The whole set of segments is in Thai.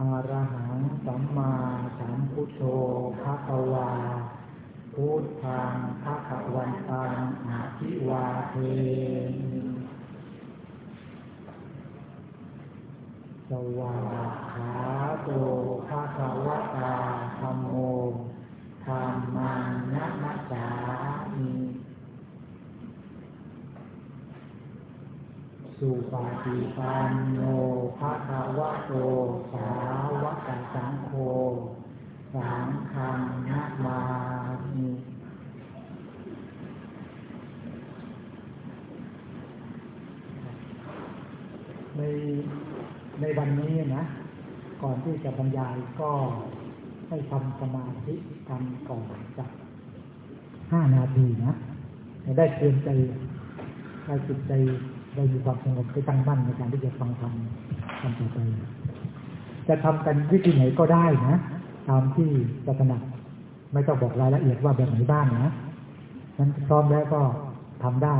อะระหังสัมมาสัมพุทโธภะคะวาพุทธังภะคะวันตังอะภิวาเทสวาขาโตภะคะวะตาธัมโมธัมมังนัมมัสสามิ สุปฏิปันโนภะคะวะโต สาวกสังโฆสังฆังนัมามิในในวันนี้นะ ก่อนที่จะบรรยายก็ให้ทำสมาธิกันก่อนสักห้านาทีนะ ได้เตรียมใจให้จิตใจ ได้มีความสงบได้ตั้งมั่นในการที่จะฟังธรรมทำต่อไป จะทำกันวิธีไหนก็ได้นะตามที่จะถนัดไม่ต้องบอกรายละเอียดว่าแบบไหนบ้างนะนั้นพร้อมแล้วก็ทำได้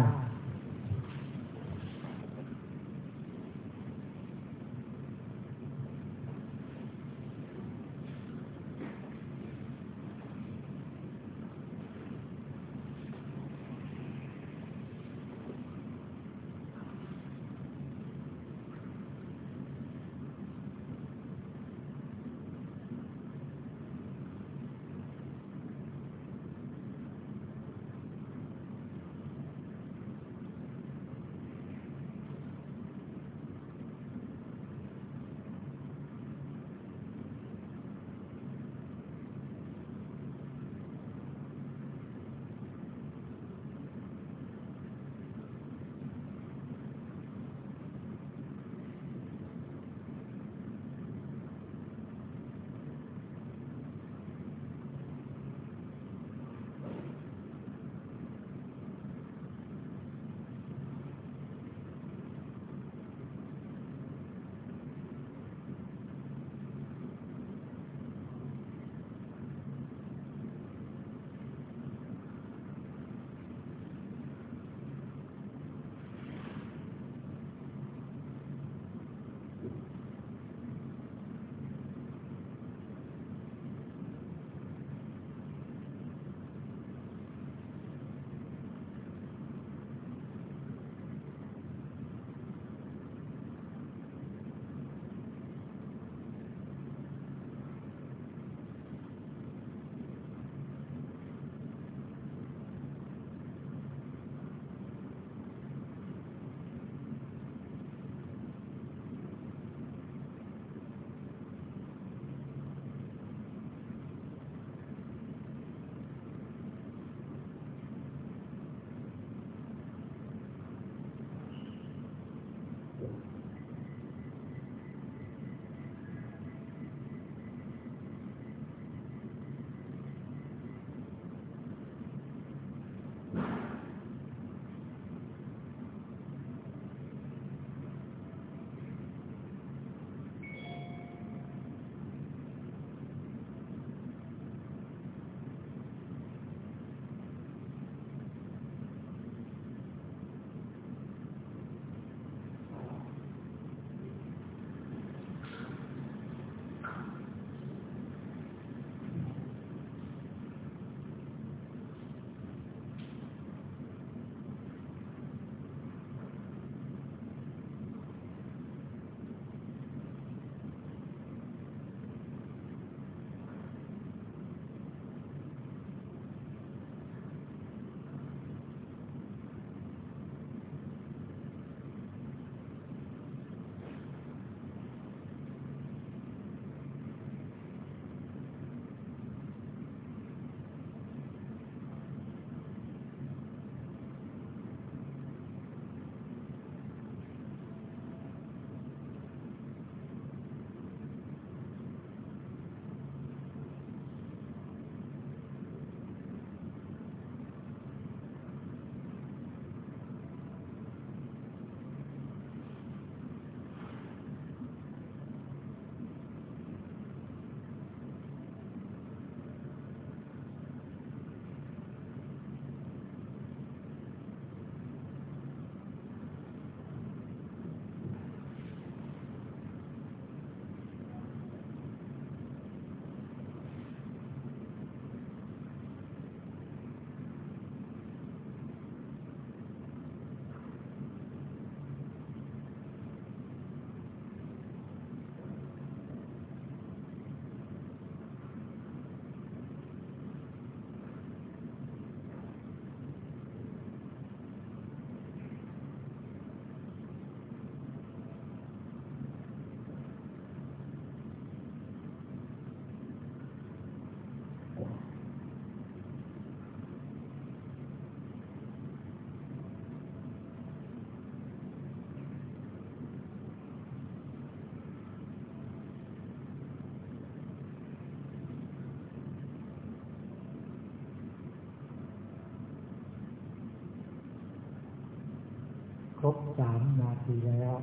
ามนาทีแล้ว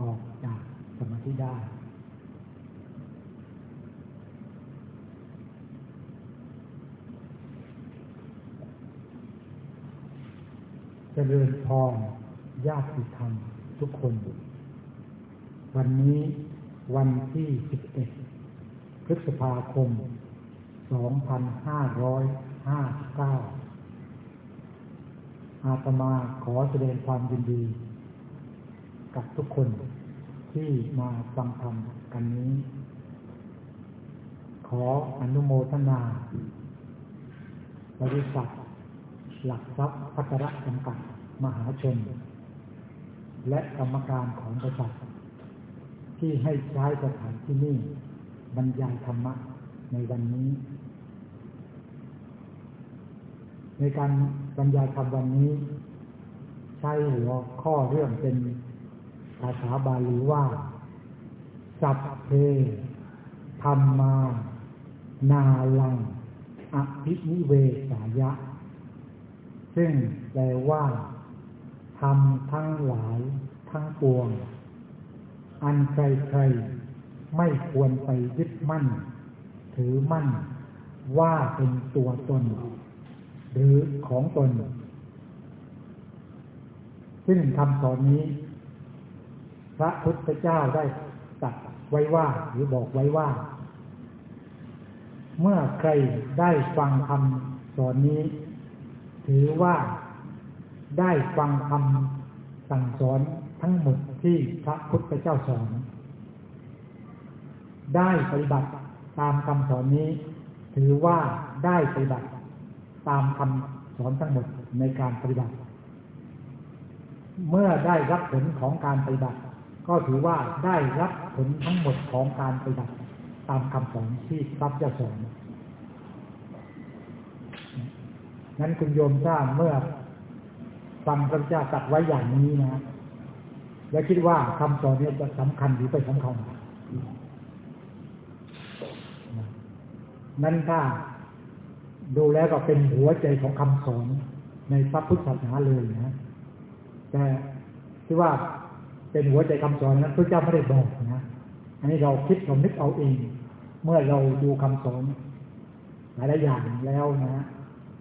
ออกจากสมาธิได้เจริญพรญาติธรรมทุกคน วันนี้วันที่ 11 พฤษภาคม 2559 อาตมาขอแสดงความยินดี กับทุกคนที่มาฟังธรรมกันนี้ ขออนุโมทนา บริษัท หลักทรัพย์พัฒระจำกัดมหาชน และกรรมการของบริษัท ที่ให้ใช้สถานที่นี่บรรยายธรรมะในวันนี้ ในการบรรยายธรรมวันนี้ ใช้หัวข้อเรื่องเป็น ภาษาบาลีว่า สัพเพธรรมา นาลังอภินิเวสายะ ซึ่งแปลว่าทำทั้งหลายทั้งปวง อันใครๆไม่ควรไปยึดมั่น ถือมั่น ว่าเป็นตัวตน หรือของตน ซึ่งคำสอนนี้ พระพุทธเจ้าได้ตัดไว้ว่าหรือบอกไว้ว่า เมื่อใครได้ฟังคำสอนนี้ ถือว่าได้ฟังคำสั่งสอนทั้งหมดที่พระพุทธเจ้าสอน ได้ปฏิบัติตามคำสอนนี้ ถือว่าได้ปฏิบัติตามคำสอนทั้งหมดในการปฏิบัติ เมื่อได้รับผลของการปฏิบัติ ก็ถือว่าได้รับผลทั้งหมดของการปฏิบัติตามคำสอนที่พระเจ้าสอนนั้นคุณโยมทราบเมื่อฟังพระเจ้าตัดไว้อย่างนี้นะ แล้วคิดว่าคำสอนนี้จะสำคัญหรือไม่สำคัญนั้นถ้าดูแล้วก็เป็นหัวใจของคำสอนในพระพุทธศาสนาเลยนะ แต่ที่ว่า เป็นหัวใจคำสอนนั้นพระเจ้าไม่ได้บอกนะอันนี้เราคิดเรานึกเอาเอง เมื่อเราดูคำสอนหลายๆอย่างแล้วนะ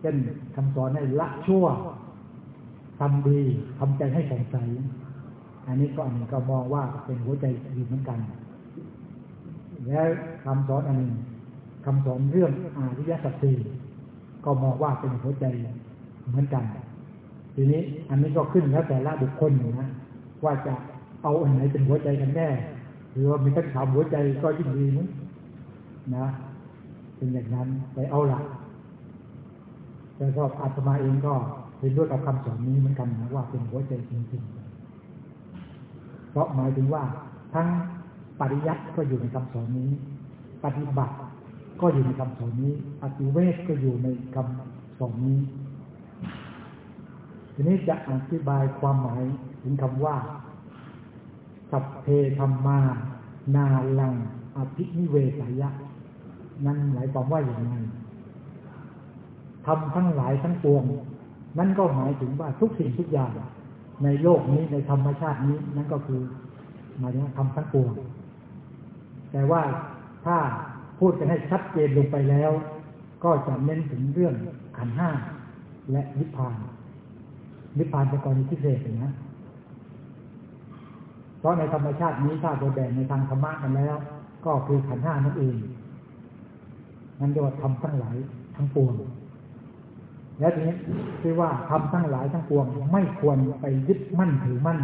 เช่นคำสอนให้ละชั่วทำดีทำใจให้สงสัยอันนี้ก็อันนี้ก็มองว่าเป็นหัวใจอยู่เหมือนกัน แล้วคำสอนอันหนึ่งคำสอนเรื่องอาริยสัจสี่ก็มองว่าเป็นหัวใจเหมือนกัน ทีนี้อันนี้ก็ขึ้นแล้วแต่ละบุคคลนะว่าจะ เอาอันไหนเป็นหัวใจกันแน่ หรือว่ามีทั้งสามหัวใจก็ยิ่งดีนะนะ เป็นอย่างนั้นไปเอาหลักแต่ก็อาตมาเองก็เห็นด้วยกับคำสอนนี้เหมือนกันนะว่าเป็นหัวใจจริงๆ เพราะหมายถึงว่า ทั้งปริยัติก็อยู่ในคำสอนนี้ ปฏิบัติก็อยู่ในคำสอนนี้ปฏิเวทก็อยู่ในคำสอนนี้ ทีนี้จะอธิบายความหมายถึงคำว่า สัพเพธรรมา นาลัง อภินิเวสายะ นั่นหมายความว่าอย่างไรทำทั้งหลายทั้งปวง นั่นก็หมายถึงว่าทุกสิ่งทุกอย่าง ในโลกนี้ในธรรมชาตินี้ นั่นก็คือหมายถึงทำทั้งปวง แต่ว่าถ้าพูดกันให้ชัดเจนลงไปแล้ว ก็จะเน้นถึงเรื่องขันห้าและนิพพาน นิพพานเป็นกรณีพิเศษนะ ราะในธรรมชาตินี้ถ้าโดยแบ่งในทางธรรมะกันแล้ว ก็คือขันห้านั่นเองนั่นเรียกว่าทำทั้งหลายทั้งปวงและทีนี้ที่ว่าทำทั้งหลายทั้งปวงไม่ควรไปยึดมั่นถือมั่น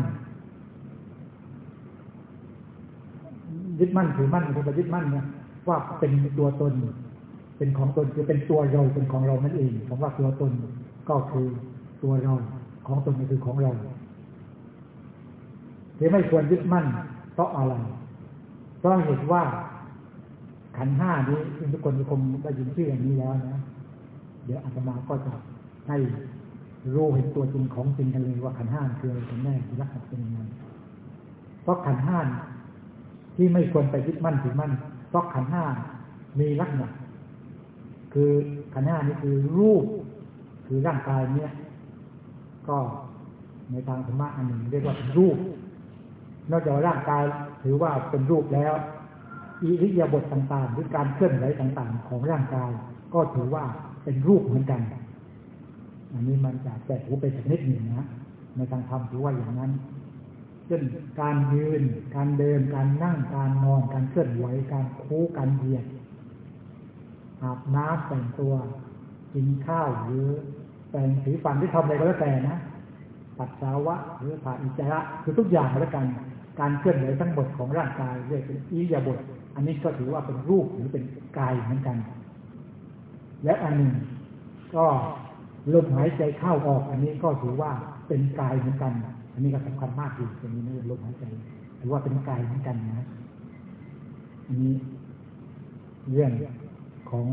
ยึดมั่นถือมั่นคือไปยึดมั่นเนี่ยว่าเป็นตัวตน เป็นของตนคือเป็นตัวเราเป็นของเรานั่นเองคำว่าตัวตนก็คือตัวเราของตนก็คือของเรา ที่ไม่ควรยึดมั่นเพราะอะไรเพราะเหตุว่าขันห้านี้ทุกคนคงได้ยินชื่ออย่างนี้แล้วนะ เดี๋ยวอาตมาก็จะให้รู้เห็นตัวจริงของจริงกันเลยว่าขันห้าคืออะไรกันแน่ลักษณะเป็นยังไงเพราะขันห้าที่ไม่ควรไปยึดมั่นถือมั่นเพราะขันห้ามีลักษณะคือขันห้านี่คือรูป คือร่างกายเนี้ยก็ในทางธรรมะอันหนึ่งเรียกว่ารูป นอกจากร่างกายถือว่าเป็นรูปแล้วอิริยาบถต่างๆ หรือการเคลื่อนไหวต่างๆ ของร่างกาย ก็ถือว่าเป็นรูปเหมือนกัน อันนี้มันจะแตกหูไปสักนิดหนึ่งนะในทางธรรมถือว่าอย่างนั้นเช่นการยืน การเดิน การนั่ง การนอน การเคลื่อนไหว การคู้การเหยียดอาบน้ำแต่งตัวกินข้าวหรือแต่งสีฟันที่ทำอะไรก็แล้วแต่นะปัสสาวะหรือถ่าอิจฉาคือทุกอย่างแล้วกัน การเคลื่อนไหวทั้งหมดของร่างกายเรียกเป็นอิริยาบถอันนี้ก็ถือว่าเป็นรูปหรือเป็นกายเหมือนกัน และอันหนึ่งก็ลมหายใจเข้าออกอันนี้ก็ถือว่าเป็นกายเหมือนกัน อันนี้ก็สำคัญมากอยู่ตรงนี้นะลมหายใจถือว่าเป็นกายเหมือนกันนะอันนี้เรื่องของ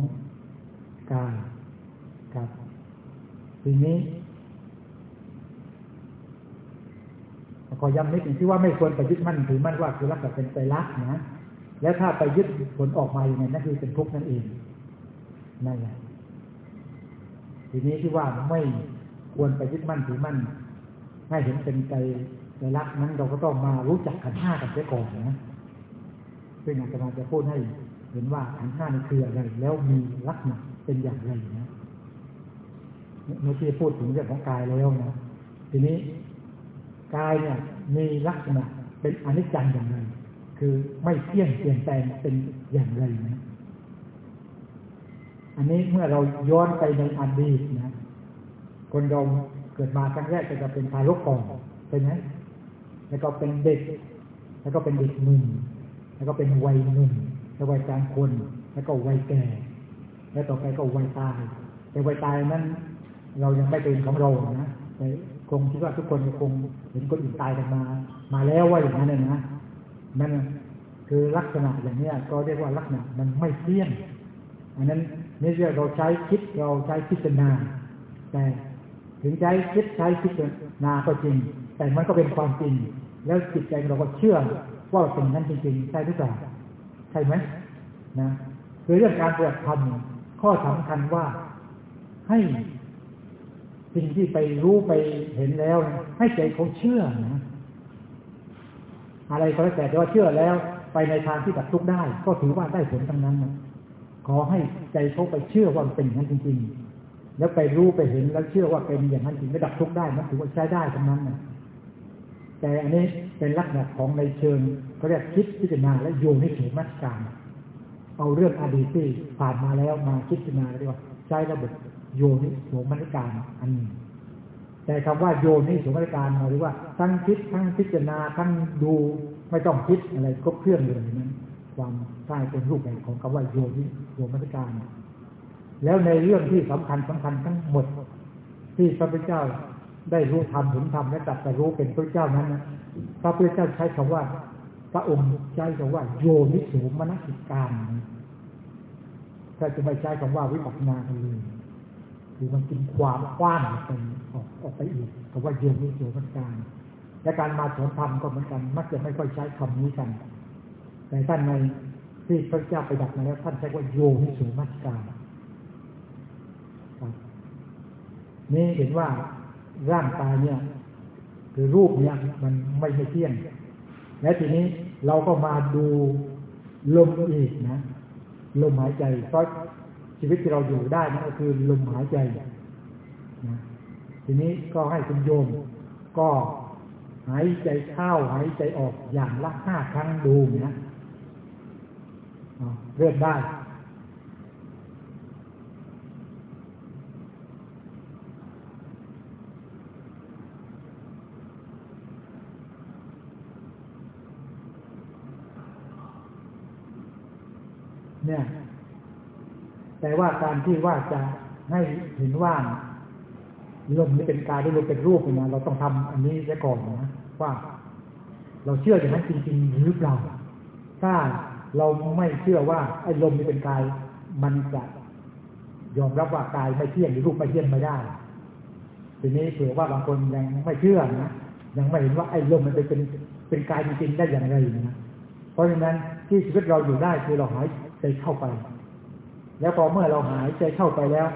กายครับทีนี้ ขอย้ำนิดหนึ่งที่ว่าไม่ควรไปยึดมั่นถือมั่นว่าคือรักแบบเป็นใจรักนะแล้วถ้าไปยึดผลออกมาอย่างไรนั่นคือเป็นทุกข์นั่นเองนั่นแหละทีนี้ที่ว่าไม่ควรไปยึดมั่นถือมั่นให้เห็นเป็นใจใจรักนั้นเราก็ต้องมารู้จักขันห้ากันเสียก่อนนะซึ่งอาจารย์จะพูดให้เห็นว่าขันห้านี่คืออะไร แล้วมีลักษณะเป็นอย่างไรนะเมื่อกี้พูดถึงเรื่องของกายแล้วนะทีนี้ กายเนี่ยมีลักษณะเป็นอนิจจังอย่างไรคือไม่เที่ยงเปลี่ยนแปลงเป็นอย่างไรนะ อันนี้เมื่อเราย้อนไปในอดีตนะ คนเราเกิดมาครั้งแรกจะเป็นทารกก่อนเป็นไหมแล้วก็เป็นเด็ก แล้วก็เป็นเด็กหนุ่มแล้วก็เป็นวัยหนุ่มแล้ววัยกลางคน แล้วก็วัยแก่ แล้วต่อไปก็วัยตาย แต่วัยตายนั้น เรายังไม่เป็นของเรานะ คงคิดว่าทุกคนคงเห็นคนอื่นตายกันมา มาแล้วว่าอย่างนั้นนะนั่นคือลักษณะอย่างนี้ก็เรียกว่าลักษณะมันไม่เที่ยงอันนั้นนี่เรียกเราใช้คิดเราใช้พิจารณา แต่ถึงใช้คิดใช้พิจารณาก็จริง แต่มันก็เป็นความจริง แล้วจิตใจเราก็เชื่อว่าเป็นนั้นจริงๆใช่หรือเปล่าใช่ไหมนะคือเรื่องการปฏิบัติธรรมข้อสำคัญว่าให้ สิ่งที่ไปรู้ไปเห็นแล้วให้ใจเขาเชื่อนะอะไรก็แล้วแต่แต่ว่าเชื่อแล้ว ไปในทางที่ดับทุกข์ได้ ก็ถือว่าได้ผลทั้งนั้นนะขอให้ใจเขาไปเชื่อว่ามันเป็นอย่างนั้นจริง ๆ แล้วไปรู้ไปเห็นแล้วเชื่อว่าเป็นอย่างนั้นจริงระดับทุกข์ได้มันถือว่าใช้ได้ทั้งนั้นนะแต่อันนี้เป็นลักษณะของในเชิงเขาเรียกคิดพิจารณาและโยนิสูมัสการ เอาเรื่องอดีตที่ผ่านมาแล้วมาคิดพิจารณาเรียกว่าใช้ระบบ โยนิโสมนสิการอันนี้แต่คำว่าโยนิโสมนสิการหมายถึงว่าทั้งคิดทั้งพิจารณาทั้งดูไม่ต้องคิดอะไรครบเครื่องเลยนั้นความใช่เป็นรูปแบบของคำว่าโยนิโสมนสิการ แล้วในเรื่องที่สำคัญสำคัญทั้งหมด ที่พระพุทธเจ้าได้รู้ธรรมเห็นธรรมและตัดแต่รู้เป็นพระเจ้านั้นนะพระพุทธเจ้าใช้คำว่า พระองค์ใช้คำว่า โยนิโสมนสิการถ้าจะไม่ใช้คำว่าวิปัสสนาเลย คือมันกินความกว้างไปออกออกไปอีกคำว่าโยนิโสมนสิการและการมาสอนธรรมก็เหมือนกันมักจะไม่ค่อยใช้คำนี้กัน แต่ท่านในที่พระเจ้าไปดักมาแล้วท่านใช้ว่าโยนิโสมนสิการนี่เห็นว่าร่างกายเนี่ย คือรูปเนี่ยมันไม่ไม่เที่ยง และทีนี้เราก็มาดูลมอีกนะลมหายใจเพราะ ชีวิตที่เราอยู่ได้นั่นก็คือลมหายใจนะทีนี้ก็ให้คุณโยม ก็หายใจเข้าหายใจออกอย่างละห้าครั้งดูนะเริ่มได้เนี่ย แต่ว่าการที่ว่าจะให้เห็นว่าลมนี้เป็นกายหรือลมเป็นรูปนะเราต้องทำอันนี้ไว้ก่อนนะว่า เราเชื่ออย่างนั้นจริงๆหรือเปล่าถ้าเราไม่เชื่อว่าไอ้ลมนี้เป็นกาย มันจะยอมรับว่ากายไม่เที่ยงหรือรูปไม่เที่ยงไม่ได้ ทีนี้เผื่อว่าบางคนยังไม่เชื่อนะยังไม่เห็นว่าไอ้ลมมันเป็นเป็นเป็นกายจริงๆได้อย่างไรนะเพราะฉะนั้นที่ชีวิตเราอยู่ได้คือเราหายใจเข้าไป แล้วพอเมื่อเราหายใจเข้าไปแล้ว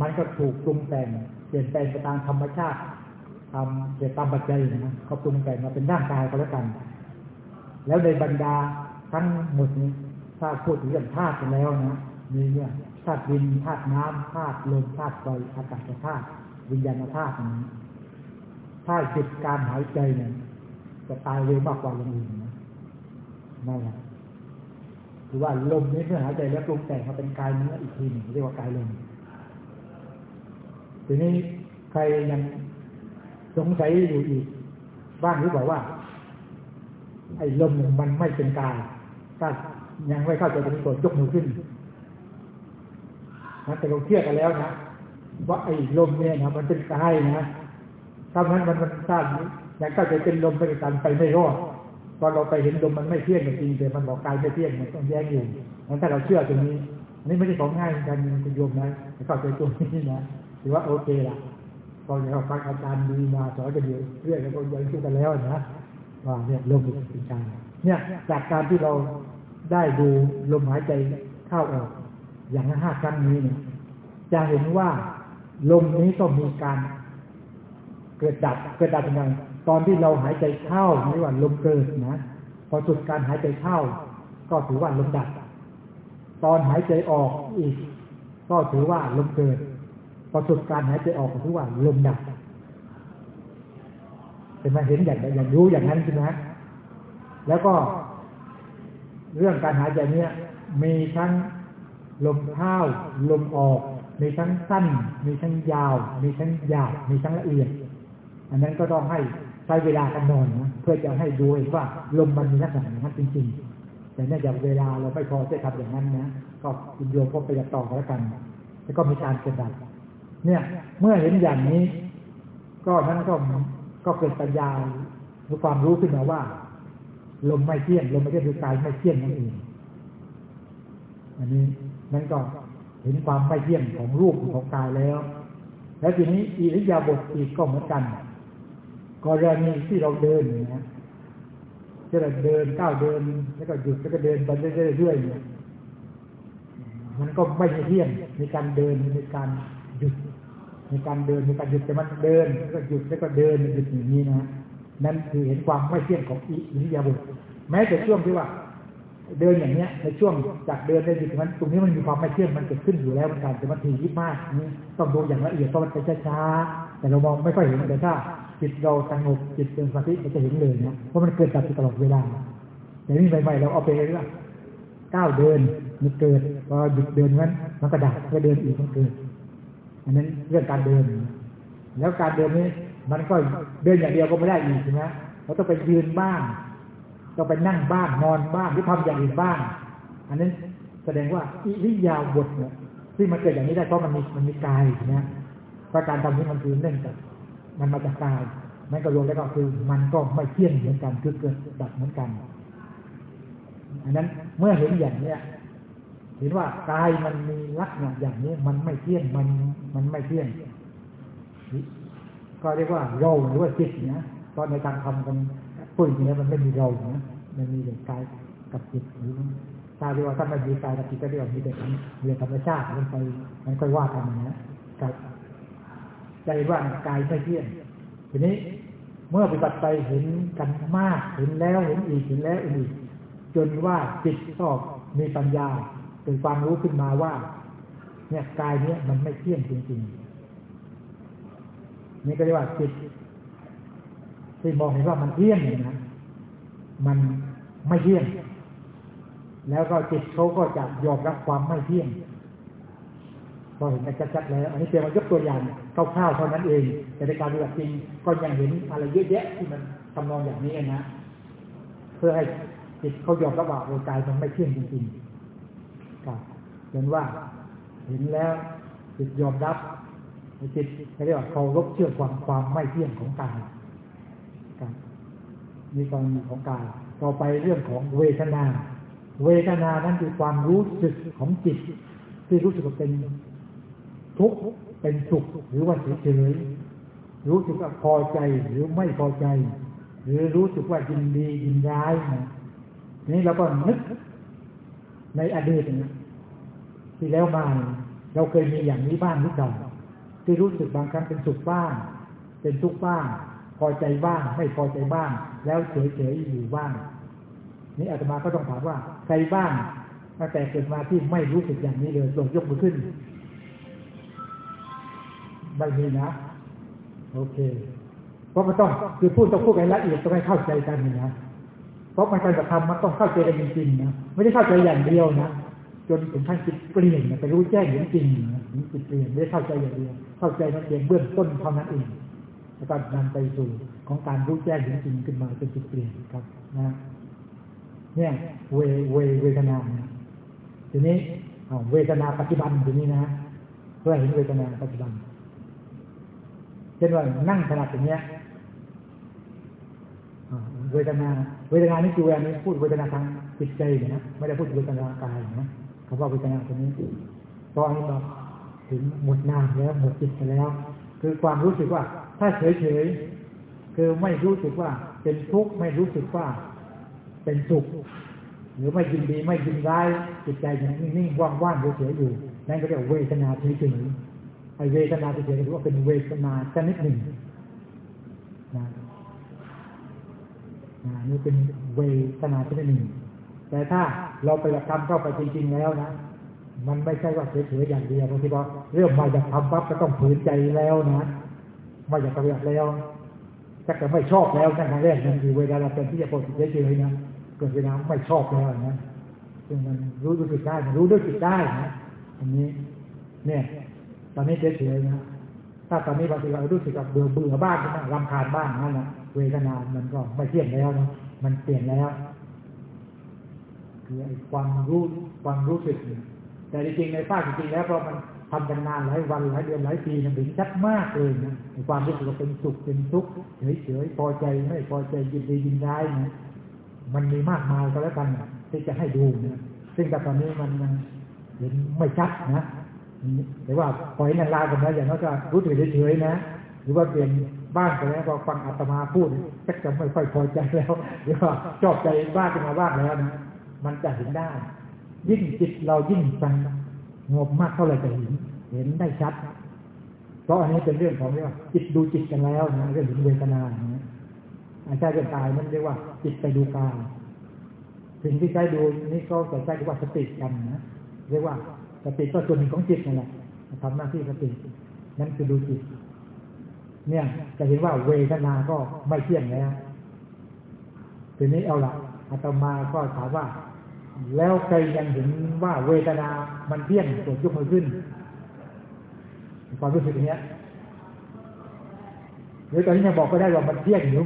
มันก็ถูกปรุงแต่งเปลี่ยนแปลงไปตามธรรมชาติตามเกิดตามปัจจัยนะเขาปรุงแต่งมาเป็นร่างกายก็แล้วกัน แล้วในบรรดาทั้งหมดนี้ถ้าพูดถึงเรื่องธาตุแล้วนะมีเนี่ยธาตุดินธาตุน้ำธาตุลมธาตุไฟอากาศธาตุวิญญาณธาตุนี้ถ้าหยุดการหายใจเนี่ยจะตายเร็วมากกว่าอย่างอื่นนะนั่นแหละือว่าลมนี้เมื่อหายใจแล้วปรุงแต่งมาเป็นกายเนื้ออีกทีหนึ่งเรียกว่ากายลมทีนี้ใครยังสงสัยอยู่อีกบ้างหรือเปล่าว่า ไอ้ลมมันไม่เป็นกายถ้ายังไม่เข้าใจตรงนี้ก่อนยกมือขึ้นนะแต่เราเชื่อกันแล้วนะว่าไอ้ลมเนี่ยนะมันเป็นกายนะถ้านั้นมันมันสร้างยังเข้าใจเป็นลมเป็นการไปไม่รอด พอเราไปเห็นลมมันไม่เที่ยงจริงแต่มันบอกกายไม่เที่ยงมันต้องแย้งอยู่งั้นถ้าเราเชื่อตรงนี้นี่ไม่ใช่ของง่ายเหมือนกันคุณโยมนะเข้าใจตรงนี้นะถือว่าโอเคละพอเราฟังอาจารย์ดีมาสอนกันเดียวเรื่องก็ยังชื่อกันแล้วนะว่าเนี่ยลมเป็นกายเนี่ยจากการที่เราได้ดูลมหายใจเข้าออกอย่างห้าครั้งนี้เนี่ยจะเห็นว่าลมนี้ต้องมีการ เกิดดับเกิดดับยังไง ตอนที่เราหายใจเข้าไม่ว่าลมเกิดนะ พอสุดการหายใจเข้า ก็ถือว่าลมดับ ตอนหายใจออกอีก ก็ถือว่าลมเกิด พอสุดการหายใจออกก็ถือว่าลมดับเป็นมาเห็นอย่างอย่างรู้อย่างนั้นใช่ไหมแล้วก็ เรื่องการหายใจเนี้ยมีทั้งลมเข้าลมออก มีทั้งสั้น มีทั้งยาว มีทั้งหยาบมีทั้งละเอียด อันนั้นก็ต้องให้ ใช้เวลากันนอนนะเพื่อจะให้ดูเองว่าลมมันมีลักษณะอย่างนั้นจริง ๆ แต่เนื่องจากเวลาเราไม่พอจะทำอย่างนั้นนะก็คุณโยมก็ไปต่อแล้วกัน แล้วก็มีการเกระดับเนี่ย เมื่อเห็นอย่างนี้ ก็นั้นก็ก็เกิดปัญญาหรือความรู้ขึ้นมาว่า ลมไม่เที่ยงลมไม่เที่ยงคือกายไม่เที่ยงนั่นเองอันนี้นั่นก็เห็นความไม่เที่ยงของรูปของกายแล้ว แล้วทีนี้อิริยาบถอีกก็เหมือนกัน กรณีที่เราเดินนะจะเดินก้าวเดิน แล้วก็หยุดแล้วก็เดินไปเรื่อยๆเนี่ยมันก็ไม่เที่ยงมีการเดินมีการหยุดมีการเดินมีการหยุดแต่มันเดินแล้วก็หยุดแล้วก็เดินหยุดอย่างนี้นะนั่นคือเห็นความไม่เที่ยงของอิริยาบถแม้แต่ช่วงที่ว่า เดินอย่างเนี้ยในช่วงจากเดินได้ถึงนั้นตรงนี้มันมีความไม่เที่ยงมันเกิดขึ้นอยู่แล้วมันการแต่มันถี่ยิบมากนี่ต้องดูอย่างละเอียดเพราะมันไปช้าๆแต่เรามองไม่ค่อยเห็นแต่ถ้า จิตเราสงบจิตเป็นสมาธิมันจะเห็นเลยนะเพราะมันเกิดดับตลอดเวลาแต่นี่ใหม่ๆเราเอาไปเรื่อยก้าวเดินมันเกิดพอหยุดเดินนั้นมันก็ดับก็เดินอีกมันเกิดอันนั้นเรื่องการเดิน แล้วการเดินนี้ มันก็เดินอย่างเดียวก็ไม่ได้อีกใช่ไหมเราต้องไปยืนบ้างก็ไปนั่งบ้างนอนบ้างหรือทำอย่างอื่นบ้างอันนั้นแสดงว่าอิริยาบถเนี่ยที่มันเกิดอย่างนี้ได้เพราะมันมีมันมีกายนะเพราะการทำนี้มันคือเนื่องจาก มันมาจากกายนั่นก็รวมแล้วก็คือมันก็ไม่เที่ยงเหมือนกันคือเกิดดับเหมือนกัน อันนั้นเมื่อเห็นอย่างเนี้ยเห็นว่ากายมันมีลักษณะอย่างนี้ มันไม่เที่ยงมันมันไม่เที่ยง ก็เรียกว่าเราหรือว่าจิตนะเพราะในการทำกันพูดอย่างนี้มันไม่มีเรานะมันมีแต่กายกับจิตหรือถ้าเรียกว่าถ้าไม่มีกายกับจิตก็เรียกว่ามีแต่มีธรรมชาติมันไปมันค่อยว่ากันนะกับ ใจว่ากายไม่เที่ยงทีนี้เมื่อปฏิบัติไปเห็นกันมากเห็นแล้วเห็นอีกเห็นแล้วอีกจนว่าจิตก็มีปัญญาเกิดความรู้ขึ้นมาว่า เนี่ยกายเนี้ยมันไม่เที่ยงจริงๆนี่ก็เรียกว่าจิตที่มองเห็นว่ามันเที่ยงนะมันไม่เที่ยง แล้วก็จิตเขาก็จะยอมรับความไม่เที่ยง พอเห็นกันชัดๆแล้วอันนี้เพียงมายกตัวอย่างคร่าวๆเท่านั้นเอง แต่ในการปฏิบัติจริงก็ยังเห็นอะไรเยอะแยะที่มันทำนองอย่างนี้นะเพื่อให้จิตเขายอมรับว่าโอกายมันไม่เที่ยงจริงๆครับเห็นว่าเห็นแล้วจิตยอมรับจิตเรียกว่าเคารพเชื่อความความไม่เที่ยงของกายมีกรณีของกายต่อไปเรื่องของเวทนา เวทนานั้นคือความรู้สึกของจิต ที่รู้สึกว่าเป็น ทุกข์เป็นสุขหรือว่าเฉยๆรู้สึกว่าพอใจหรือไม่พอใจ หรือรู้สึกว่ายินดียินร้ายนะนี่เราก็นึกในอดีตนะที่แล้วมาเราเคยมีอย่างนี้บ้างหรือเปล่าที่รู้สึกบางครั้งเป็นสุขบ้าง เป็นทุกข์บ้าง พอใจบ้าง ไม่พอใจบ้าง แล้วเฉยๆอยู่บ้าง นี่อาตมาก็ต้องถามว่าใครบ้างตั้งแต่เกิดมาที่ไม่รู้สึกอย่างนี้เลยลงยกมือขึ้น ไม่มีนะ โอเค เพราะมันต้องคือพูดต้องพูดกันละเอียดต้องให้เข้าใจกันนะเพราะมันการกระทำมันต้องเข้าใจกันจริงๆนะไม่ได้เข้าใจอย่างเดียวนะจนถึงขั้นจิตเปลี่ยนไปรู้แจ้งเห็นจริงนะถึงจิตเปลี่ยนไม่ได้เข้าใจอย่างเดียวเข้าใจนั้นเพียงเบื้องต้นเท่านั้นเองแล้วก็นำไปสู่ของการรู้แจ้งเห็นจริงขึ้นมาเป็นจิตเปลี่ยนครับนะเนี่ยเวเวเวทนานะทีนี้เวทนาปัจจุบันทีนี้นะ เพื่อเห็นเวทนาปัจจุบัน เช่นว่านั่งขนาดอย่างเนี้ยเวทนา เวทนานี่คือเวลานี้พูดเวทนาทางจิตใจนะไม่ได้พูดเวทนากายนะคำว่าเวทนาตรงนี้ตอนนี้เราถึงหมดนามแล้วหมดจิตไปแล้ว คือความรู้สึกว่า ถ้าเฉยเฉยคือไม่รู้สึกว่า เป็นทุกข์ไม่รู้สึกว่า เป็นสุข หรือไม่ยินดีไม่ยินร้ายจิตใจยังนิ่งๆว่างๆเฉยๆอยู่นั่นก็เรียกเวทนาเฉยๆ ไอเวทนาเฉยๆถือว่าเป็นเวทนาชนิดหนึ่งนะนี่เป็นเวทนาชนิดหนึ่ง แต่ถ้าเราไปทำเข้าไปจริง ๆ แล้วนะมันไม่ใช่ว่าเฉยๆอย่างเดียวบางทีพอเรื่องมาจากทำปั๊บก็ต้องฝืนใจแล้วนะมาจากปฏิบัติแล้วถ้าเกิดไม่ชอบแล้วนั่นครั้งแรกนั่นคือเวลาเราเป็นที่จะปฏิเฉยๆนะเกิดเวลาไม่ชอบแล้วนะซึ่งมันรู้รู้สึกได้รู้ด้วยจิตได้นะอันนี้ เนี่ย ตอนนี้เฉยๆนะถ้าตอนนี้บางทีเรารู้สึกแบบเบื่อเบื่อบ้างนะรำคาญบ้างนั่นแหละเวทนา มันก็ไม่เที่ยงแล้วนะมันเปลี่ยนแล้วคือไอ้ความรู้ความรู้สึก แต่จริงๆในภาคจริงๆแล้วเพราะมันทำกันนานหลายวันหลายเดือนหลายปีมันถึงชัดมากเลยนะความรู้สึกเป็นสุขเป็นทุกข์เฉยๆพอใจไม่พอใจยินดียินร้ายนะมันมีมากมายก็แล้วกันที่จะให้ดูนะซึ่งแต่ตอนนี้มันยังเห็นไม่ชัดนะ แต่ว่าปล่อยนานๆกันนะอย่างนั้นก็รู้สึกเฉยๆนะ หรือว่าเปลี่ยนบ้านไปแล้วพอฟังอาตมาพูดก็จะไม่ค่อยพอใจแล้วหรือว่าชอบใจบ้านขึ้นมาบ้างแล้วนะมันจะเห็นได้ ยิ่งจิตเรายิ่งสังงบมากเท่าไหร่จะเห็นเห็นได้ชัด เพราะอันนี้เป็นเรื่องของเรียกว่าจิตดูจิตกันแล้วนะเรื่องถึงเวทนานะอาจารย์จะตายมันเรียกว่า จิตไปดูกายสิ่งที่ใช้ดูนี่ก็จะใช้ว่าสติกันนะเรียกว่า สติก็ส่วนหนึ่งของจิตนั่นแหละทำหน้าที่สตินั่นคือดูจิต เนี่ย จะเห็นว่าเวทนาก็ไม่เที่ยงแล้วทีนี้เอาละอาตมาก็ถามว่า แล้วใครยังเห็นว่าเวทนา มันเที่ยงตัวนยกมือขึ้นความรู้สึกอย่างเนี้ยหรือตอนนี้ยังบอกก็ได้ว่ามันเที่ยงหรือ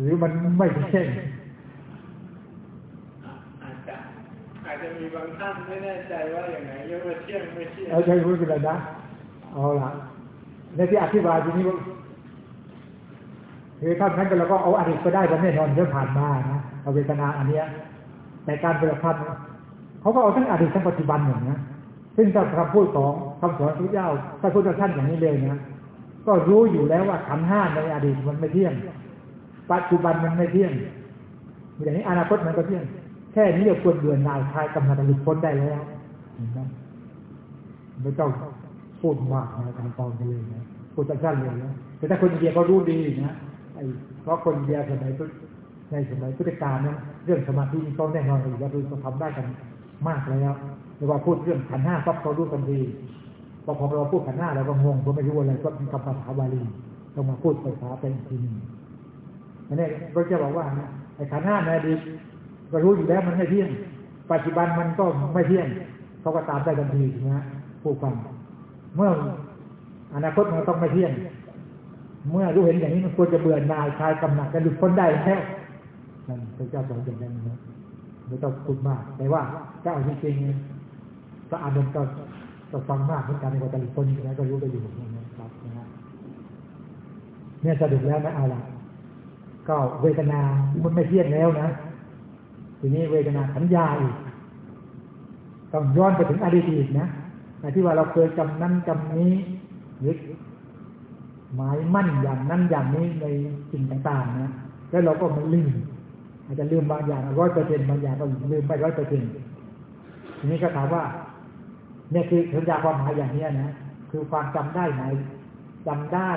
หรือมันไม่เที่ยงอา จะมีบางท่านไม่แน่ใจว่าอย่างไรเรียกว่าเที่ยงไม่เที่ยงเอาใจรู้กันเลยนะเอาละในที่อธิบายทีนี้ว่าคือท่านั้นก็เราก็เอาอดีตก็ได้ก็แน่นอนเรื่องผ่านมานะเอาเวทนาอันเนี้ยแต่การปฏิบัติเขาก็เอาทั้งอดีตทั้งปัจจุบันอย่างนะซึ่งถ้าคำพูดของคำสอนพระเจ้าถ้าพูดกับท่านอย่างนี้เลยนะก็รู้อยู่แล้วว่าขันห้าในอดีตมันไม่เที่ยง ปัจจุบันมันไม่เที่ยงอย่างนี้อนาคตมันก็เที่ยง ค่นี้เดียวควรเบื่อหน่ายคลายกำลังหลุดพ้นได้แล้วไม่ต้องพูดมากในการฟังเลยนะพูดสั้นๆเลยนะแต่ถ้าคนเดียวก็รู้ดีนะไอ้เพราะคนเดียสมัยในสมัยพุทธกาลนั้นเรื่องสมาธินี่ต้องแน่นอนอยู่แล้วเราทำได้กันมากแล้วหรือว่าพูดเรื่องขันห้าปั๊บเขารู้ทันทีพอพอเราพูดขันห้าเราก็งงเพราะไม่รู้อะไรก็มีคำภาษาบาลีต้องมาพูดภาษาเป็นทีนึงอันนี้ก็จะบอกว่าไอ้ขันห้าในอดีต ก็รู้อยู่แล้วมันไม่เที่ยง ปัจจุบันมันก็ไม่เที่ยงเขาก็ตามได้ทันทีนะผู้ฟัง เมื่ออนาคตมันต้องไม่เที่ยง เมื่อรู้เห็นอย่างนี้มันควรจะเบื่อหน่ายคลายกำหนัดกันหลุดพ้นได้แล้วนั่นพระเจ้าสอนอย่างนั้นนะไม่ต้องพูดมาก แต่ว่าถ้าเอาจริงๆก็อ่านมันก็ก็ฟังมากเหมือนกันในวันตะลุคนนะก็รู้ไปอยู่นะครับนะฮะเนี่ยสรุปแล้วนะเอาละก็เวทนามันไม่เที่ยงแล้วนะ ทีนี้เวทนาสัญญาอีกต้องย้อนไปถึงอดีตอีกนะที่ว่าเราเคยจำนั้นจำนี้ยึดหมายมั่นอย่างนั้นอย่างนี้ในสิ่งต่างๆนะแล้วเราก็มันลืมอาจจะลืมบางอย่างร้อยเปอร์เซ็นต์บางอย่างก็ลืมไม่ร้อยเปอร์เซ็นต์ทีนี้ก็ถามว่า เนี่ยคือสัญญาความหมายอย่างนี้นะคือความจำได้ไหมจำได้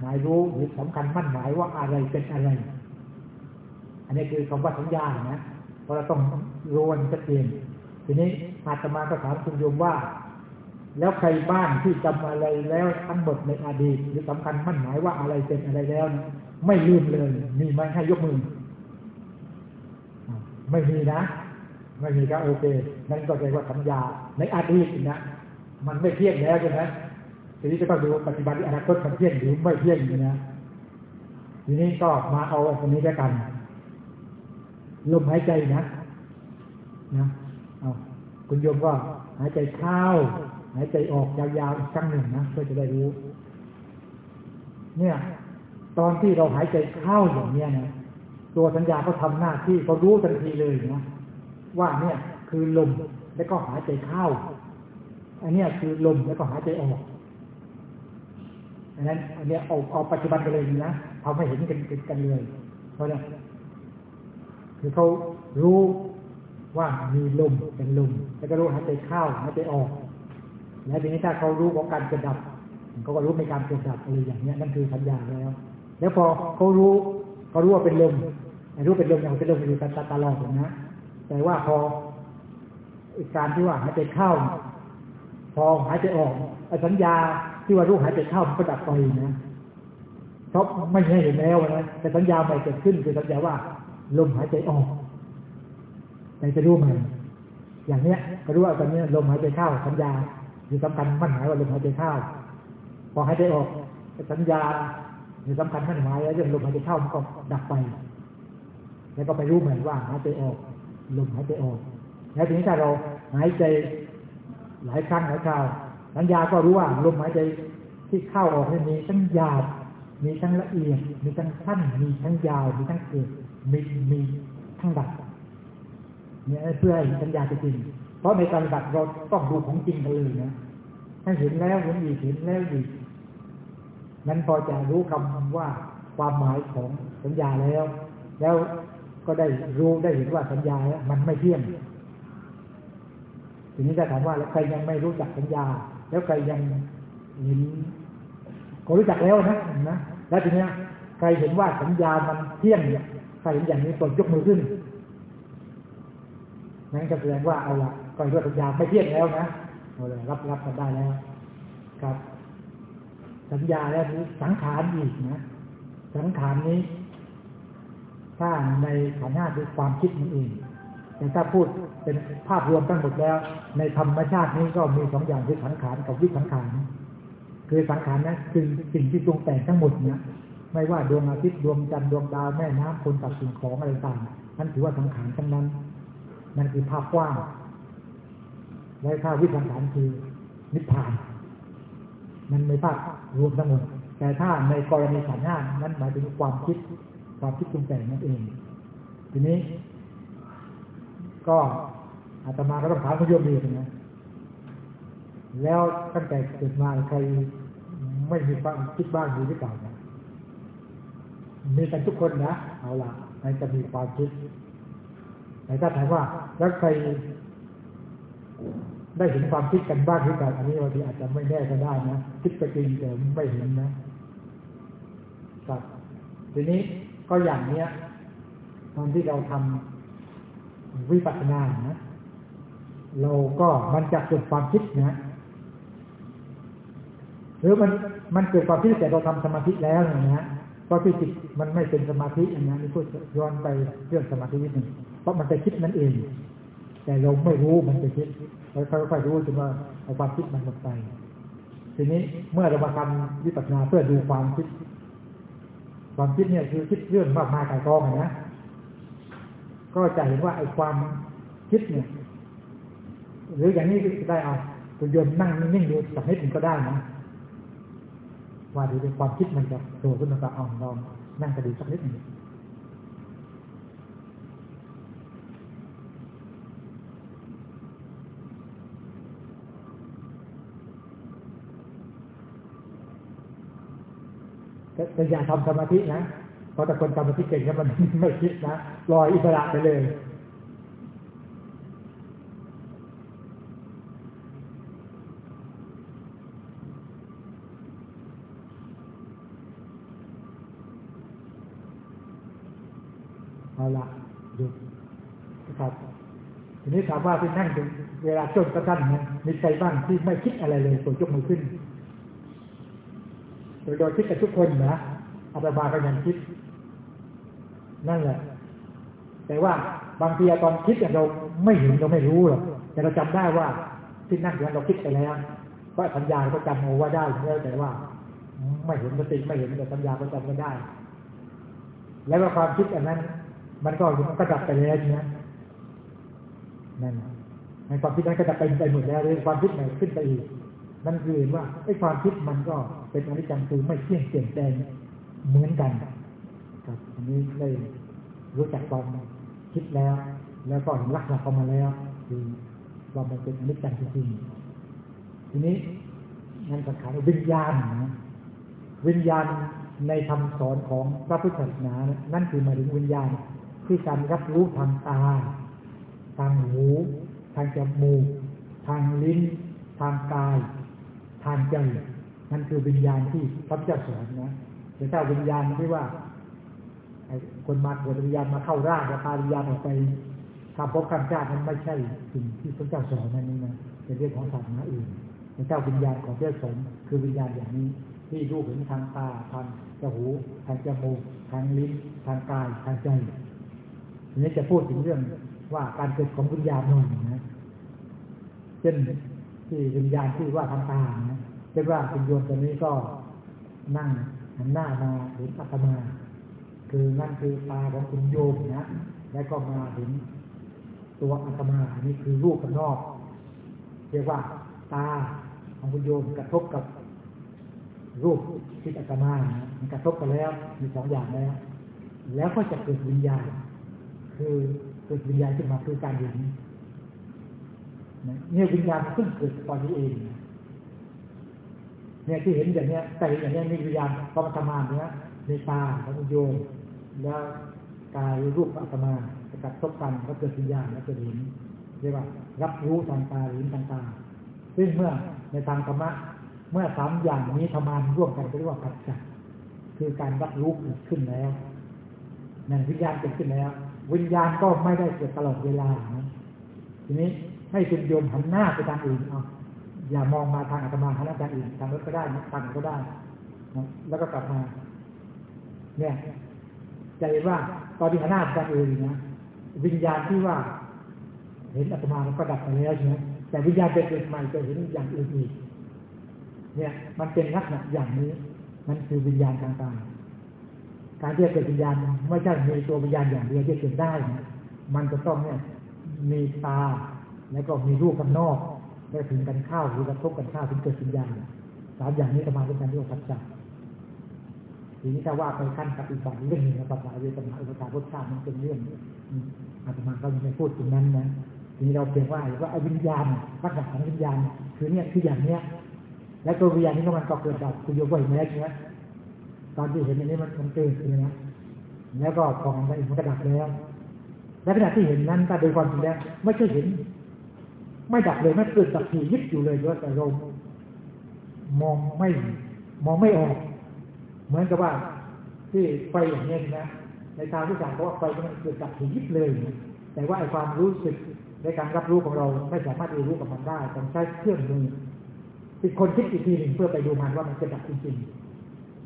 หมายรู้หรือสำคัญมั่นหมายว่าอะไรเป็นอะไร อันนี้คือคำว่าสัญญานะ เพราะเราต้องรู้วันชัดเจนทีนี้อาตมาก็ถามคุณโยมว่า แล้วใครบ้างที่จำอะไรแล้วทั้งหมดในอดีตหรือสำคัญมั่นหมายว่าอะไรเป็นอะไรแล้วนะไม่ลืมเลยมีไหมให้ยกมือ ไม่มีนะ ไม่มีก็โอเค นั่นก็แปลว่าสัญญา ในอดีตนะมันไม่เที่ยงแล้วใช่ไหมทีนี้ก็ต้องดูปัจจุบันที่อนาคตมันเที่ยงหรือไม่เที่ยงอยู่นะทีนี้ก็มาเอาอันนี้ด้วยกัน ลมหายใจนะนะเอาคุณโยมก็หายใจเข้าหายใจออกยาวๆอีกครั้งหนึ่งนะเพื่อจะได้รู้ เนี่ย ตอนที่เราหายใจเข้าอย่างเนี้ยนะตัวสัญญาก็ทำหน้าที่เขารู้ทันทีเลยนะว่าเนี่ยคือลมแล้วก็หายใจเข้า อันนี้คือลมแล้วก็หายใจออกอันนั้นอันนี้เอาเอาปัจจุบันกันเลยนะทำให้เห็นกันกันเลย เพราะเนี่ย คือเขารู้ว่ามีลมเป็นลมแล้วก็รู้หายใจเข้าหายใจออก แล้วทีนี้ถ้าเขารู้ของการเกิดดับเขาก็รู้ในการเกิดดับอะไรอย่างเนี้ยนั่นคือสัญญาแล้ว แล้วพอเขารู้เขารู้ว่าเป็นลมไอ้รู้เป็นลมอย่างเป็นลมอยู่ตตลอดนะแต่ว่าพอการที่ว่าหายใจเข้า พอหายใจออกอสัญญาที่ว่ารู้หายใจเข้ามันก็ดับไปนะเพราะไม่ใช่เห็นแล้วนะแต่สัญญาใหม่เกิดขึ้นคือสัญญาว่า ลมหายใจออกแต่จะรู้ใหม่อย่างเนี้ยก็รู้ว่าตอนนี้ลมหายใจเข้าสัญญาหรือสำคัญมั่นหมายว่าลมหายใจเข้าพอหายใจออกสัญญาหรือสำคัญมั่นหมายแล้วเรื่องลมหายใจเข้ามันก็ดับไป แล้วก็ไปรู้ใหม่ว่าหายใจออกลมหายใจออก แล้วทีนี้ถ้าเราหายใจหลายครั้งหลายคราวสัญญาก็รู้ว่าลมหายใจที่เข้าออกนี่มีทั้งยาวมีทั้งละเอียดมีทั้งสั้นมีทั้งยาวมีทั้งเกิด มีมีทั้งดับเนี่ยเพื่อให้สัญญาจะจริง เพราะในการดับเราต้องดูของจริงกันเลยนะถ้าเห็นแล้วเห็นอีกเห็นแล้วอีกนั้นพอจะรู้คำว่าความหมายของสัญญาแล้ว แล้วก็ได้รู้ได้เห็นว่าสัญญามันไม่เที่ยงทีนี้จะถามว่าใครยังไม่รู้จักสัญญา แล้วใครยังเห็นก็รู้จักแล้วนะนะแล้วทีนี้ใครเห็นว่าสัญญามันเที่ยงเนี่ย ใครเห็นอย่างนี้ตนยกมือขึ้นนั่นก็แสดงว่าเอาละก็เห็นว่าสัญญาไม่เที่ยงแล้วนะเอาเลยรับรับกันได้แล้ว ครับ สัญญาแล้วสังขารอีกนะสังขารนี้ถ้าในขันธ์ห้าคือความคิดนั่นเองแต่ถ้าพูดเป็นภาพรวมทั้งหมดแล้ว ในธรรมชาตินี้ก็มีสองอย่างคือสังขารกับวิสังขารคือสังขารนั้นคือสิ่งที่ปรุงแต่งทั้งหมดเนี่ย ไม่ว่าดวงอาทิตย์ดวงจันทร์ดวงดาวแม่น้ำคนสัตว์สิ่งของอะไรต่างนั่นถือว่าสังขารทั้งนั้น นั่นคือภาพกว้างและถ้าวิสังขารคือนิพพาน มันในภาพรวมทั้งหมดแต่ถ้าในกรณีขันห้านั้นหมายถึงความคิดความคิดปรุงแต่งนั่นเอง ทีนี้ ก็อาตมาก็ต้องถามคุณโยมดีนะแล้วตั้งแต่เกิดมาใครไม่มีความคิดบ้างหรือเปล่านะ มีกันทุกคนนะ เอาละมันจะมีความคิดแต่ถ้าถามว่าแล้วใครได้เห็นความคิดกันบ้างหรือเปล่าอันนี้บางทีอาจจะไม่แน่ก็ได้นะคิดไปจริงแต่ไม่เห็นนะครับทีนี้ก็อย่างเนี้ยตอนที่เราทำวิปัสสนานะเราก็มันจะเกิดความคิดนะ หรือมันมันเกิดความคิดแต่เราทำสมาธิแล้วนะฮะ เพราะที่จิตมันไม่เป็นสมาธิอย่างนี้นี่พูดย้อนไปเรื่องสมาธินิดหนึ่งเพราะมันจะคิดนั่นเอง แต่เราไม่รู้มันจะคิดเราค่อยๆรู้จนว่าเอาความคิดมันหมดไป ทีนี้เมื่อเรามาทำวิปัสสนาเพื่อดูความคิด ความคิดเนี่ยคือคิดเรื่องมากมายกายกองนะก็จะเห็นว่าไอ้ความคิดเนี่ยหรืออย่างนี้ก็ได้เอาตัวโยนนั่งนิ่งๆดูสักนิดหนึ่งก็ได้นะ ว่าดูเป็นความคิดมันจะโผล่ขึ้นมาเอาลองนั่งกระดูสักนิดหนึ่งแต่อย่าทำสมาธินะ เพราะแต่คนทำสมาธิเก่งแล้วมันไม่คิดนะลอยอิสระไปเลย ท เอาละหยุดนะครับทีนี้ถามว่าที่นั่งเวลาจนกระทั่งนี่ยมีใครบ้างที่ไม่คิดอะไรเลยตัวยกมือขึ้นโดยคิดกันทุกคนนะอาตมาก็ยังคิด นั่นแหละ แต่ว่าบางทีตอนคิดเราไม่เห็นเราไม่รู้หรอกแต่เราจำได้ว่าที่นั่งอยู่นั้นเราคิดไปแล้วก็สัญญาก็จำเอาว่าได้แล้วแต่ว่า ไม่เห็นสติไม่เห็นแต่สัญญาก็จำไม่ได้ แล้วความคิดอันนั้น มันก็มันก็ดับไปแล้วทีนี้นั่นในความคิดนั้นก็จะเป็นไปหมดแล้วเลยความคิดใหม่ขึ้นไปอีกนั่นคือว่าไอ้ความคิดมันก็เป็นอนิจจังคือไม่เที่ยงเปลี่ยนแปลงเหมือนกันครับอันนี้ได้รู้จักความคิดแล้ว แล้วก็เห็นลักษณะของมันแล้วคือว่ามันเป็นอนิจจังจริงๆทีนี้นั่นสังขารวิญญาณนะวิญญาณในคำสอนของพระพุทธศาสนา นั่นคือหมายถึงวิญญาณ ที่การรับรู้ทางตา ทางหู ทางจมูก ทางลิ้น ทางกาย ทางใจนั่นคือวิญญาณที่พระเจ้าสอนนะแต่ถ้าวิญญาณที่ว่าคนมาเกิดวิญญาณมาเข้าร่างแล้วพาวิญญาณออกไปทำภพกรรมชาตินั้นไม่ใช่สิ่งที่พระเจ้าสอนนั่นนี่นะเป็นเรื่องของศาสนาอื่นพระเจ้าวิญญาณของพระสงฆ์คือวิญญาณอย่างนี้ ที่รู้เห็นทางตาทางจมูกทางจมูกทางลิ้นทางกายทางใจ นี้จะพูดถึงเรื่องว่าการเกิดของวิญญาณหน่อยนะเช่นที่วิญญาณที่ว่าทาตานะเช่นว่าคุณโยมตัวนี้ก็นั่งหันหน้ามาเห็นอัตมา คือนั่นคือตาของคุณโยมนะ แล้วก็มาเห็นตัวอัตมาอันนี้คือรูปกันนอก เรียกว่าตาของคุณโยมกระทบกับรูปที่อาตมานะมันกระทบกันแล้วมีสองอย่างแล้ว แล้วก็จะเกิดวิญญาณ คือเกิดวิญญาณขึ้นมาคือการเห็นเนี่ยวิญญาณเพิ่งเกิดตอนนี้เองเนี่ยที่เห็นอย่างเนี้ยแต่อย่างเนี้ยมีวิญญาณพอมาทำงานเนี้ยในตาของโยมแล้วกายรูปอาตมาจะกระทบกันก็เกิดวิญญาณแล้วเกิดเห็นเรียกว่ารับรู้ทางตาหรือทางตาซึ่งเมื่อในทางธรรมะเมื่อสามอย่างนี้ทำงานร่วมกันก็เรียกว่าปัจจัยคือการรับรู้เกิดขึ้นแล้วนั่นวิญญาณเกิดขึ้นแล้ว วิญญาณก็ไม่ได้เกิดตลอดเวลานะทีนี้ให้คุณโยมหันหน้าไปทางอื่นเอาอย่ามองมาทางอาตมาหันหน้าทางอื่นทางรถก็ได้ทางไหนก็ได้นะแล้วก็กลับมา เนี่ยจะเห็นว่าตอนที่หันหน้าไปทางอื่นนะวิญญาณที่ว่า เห็นอาตมามันก็ดับไปแล้วใช่ไหมแต่วิญญาณเป็นเกิดใหม่จะเห็นอย่างอื่นอีกเนี่ย มันเป็นลักษณะอย่างนี้ มันคือวิญญาณต่างๆ การที่จะเกิดวิญญาณไม่ใช่มีตัววิญญาณอย่างเดียวที่เกิดได้ มันจะต้องเนี่ยมีตา แล้วก็มีรูปกันนอกแล้วถึงกันข้าวหรือกระทบกันข้าวถึงเกิดวิญญาณสามอย่างนี้จะมาด้วยกันเรียกว่าปัจจัยทีนี้ถ้าว่าไปขั้นปฏิบัติเรื่องหนึ่งนะปัจจัยเวทนาอุปทารสชาติมันเป็นเรื่องอาตมาก็ยังไม่พูดถึงนั้นนะทีนี้เราเพียงว่าว่าอวิญญาณลักษณะของวิญญาณ คือเนี่ยคืออย่างเนี้ย แล้วตัววิญญาณนี้ก็มันก็เกิดดับคุณโยมก็เห็นแล้วใช่ไหม ตอนที่เห็นอย่างนี้มันมันเกิดขึ้นนะแล้วก็พอมันไปมันก็ดับแล้วและขณะที่เห็นนั้นก็โดยความจริงแล้วไม่ใช่เห็น ไม่ดับเลยไม่เกิดดับทียึดอยู่เลยด้วยแต่เรามองไม่มองไม่ออกเหมือนกับว่า ที่ไฟอย่างนี้นะในทางที่สามเขาว่าไฟมันเกิดดับทียึดเลย แต่ว่าไอ้ความรู้สึกในการรับรู้ของเราไม่สามารถเรียนรู้กับมันได้ต้องใช้เครื่องมือเป็นคนคิดอีกทีหนึ่งเพื่อไปดูมันว่ามันจะดับจริงๆ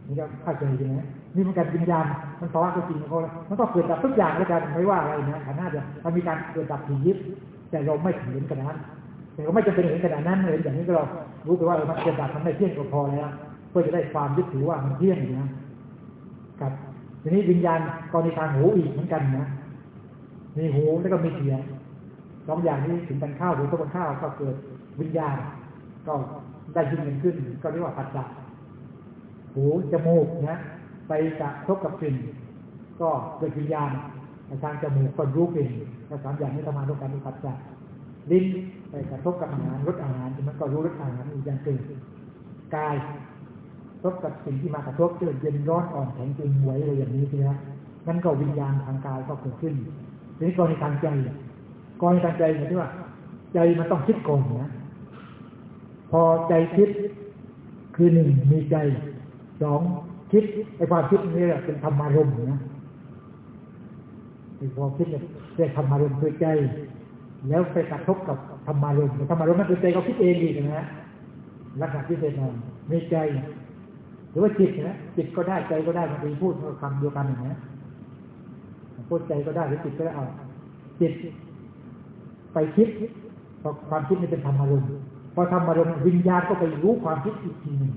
นี่ก็เข้าใจใช่ไหมนี่มันการวิญญาณมันภาวะจริงของเขามันก็เกิดดับทุกอย่างแล้วกันไม่ว่าอะไรนะขนาเดียวมันมีการเกิดดับทียิบแต่เราไม่เห็นขนาดนั้นแต่ก็ไม่จำเป็นเห็นขนาดนั้นเลยอย่างนี้ก็เรารู้ไปว่าเออมันเกิดดับมันไม่เที่ยงก็พอแล้วเพื่อจะได้ความยึดถือว่ามันเที่ยงนะครับทีนี้วิญญาณกรณีทางหูอีกเหมือนกันนะมีหูแล้วก็มีเสียงสองอย่างนี้ถึงกันข้าวหรือต้นข้าวก็เกิดวิญญาณก็ได้ยินเกันขึ้น ก็เรียกว่าปัจจัย หูจมูกนะไปกระทบกับกลิ่นก็เกิดวิญญาณทางจมูกก็รู้กลิ่นและสามอย่างนี้ทำงานร่วมกันเป็นปัจจัยลิ้นไปกระทบกับอาหารรสอาหารมันก็รู้รสอาหารอีกอย่างเกิดกายทบกับสิ่งที่มากระทบเกิดเย็นร้อนอ่อนแข็งตึงหวอะไรอย่างนี้ใช่ไหมนั่นก็วิญญาณทางกายก็เกิดขึ้นทีนี้กรณีทางใจกรณีทางใจเนี่ยที่ว่า ใจมันต้องคิดก่อนนะ พอใจคิดคือหนึ่งมีใจ สองคิดไอ้ความคิดนี่แหละเป็นธรรมารมณ์นะไอ้ความคิดเนี่ยเรียกธรรมารมณ์คือใจ แล้วไปกระทบกับธรรมารมณ์ธรรมารมณ์นั่นคือใจเขาคิดเองอีนะฮะลักษณะพิเศษหน่อยมีใจ หรือว่าจิตนะจิตก็ได้ใจก็ได้บางทีพูดคำเดียวกันอย่างนี้พูดใจก็ได้หรือจิตก็ได้เอาจิต ไปคิดพอความคิดนี่เป็นธรรมารมณ์พอธรรมารมณ์วิญญาณก็ไปรู้ความคิดอีกทีหนึ่ง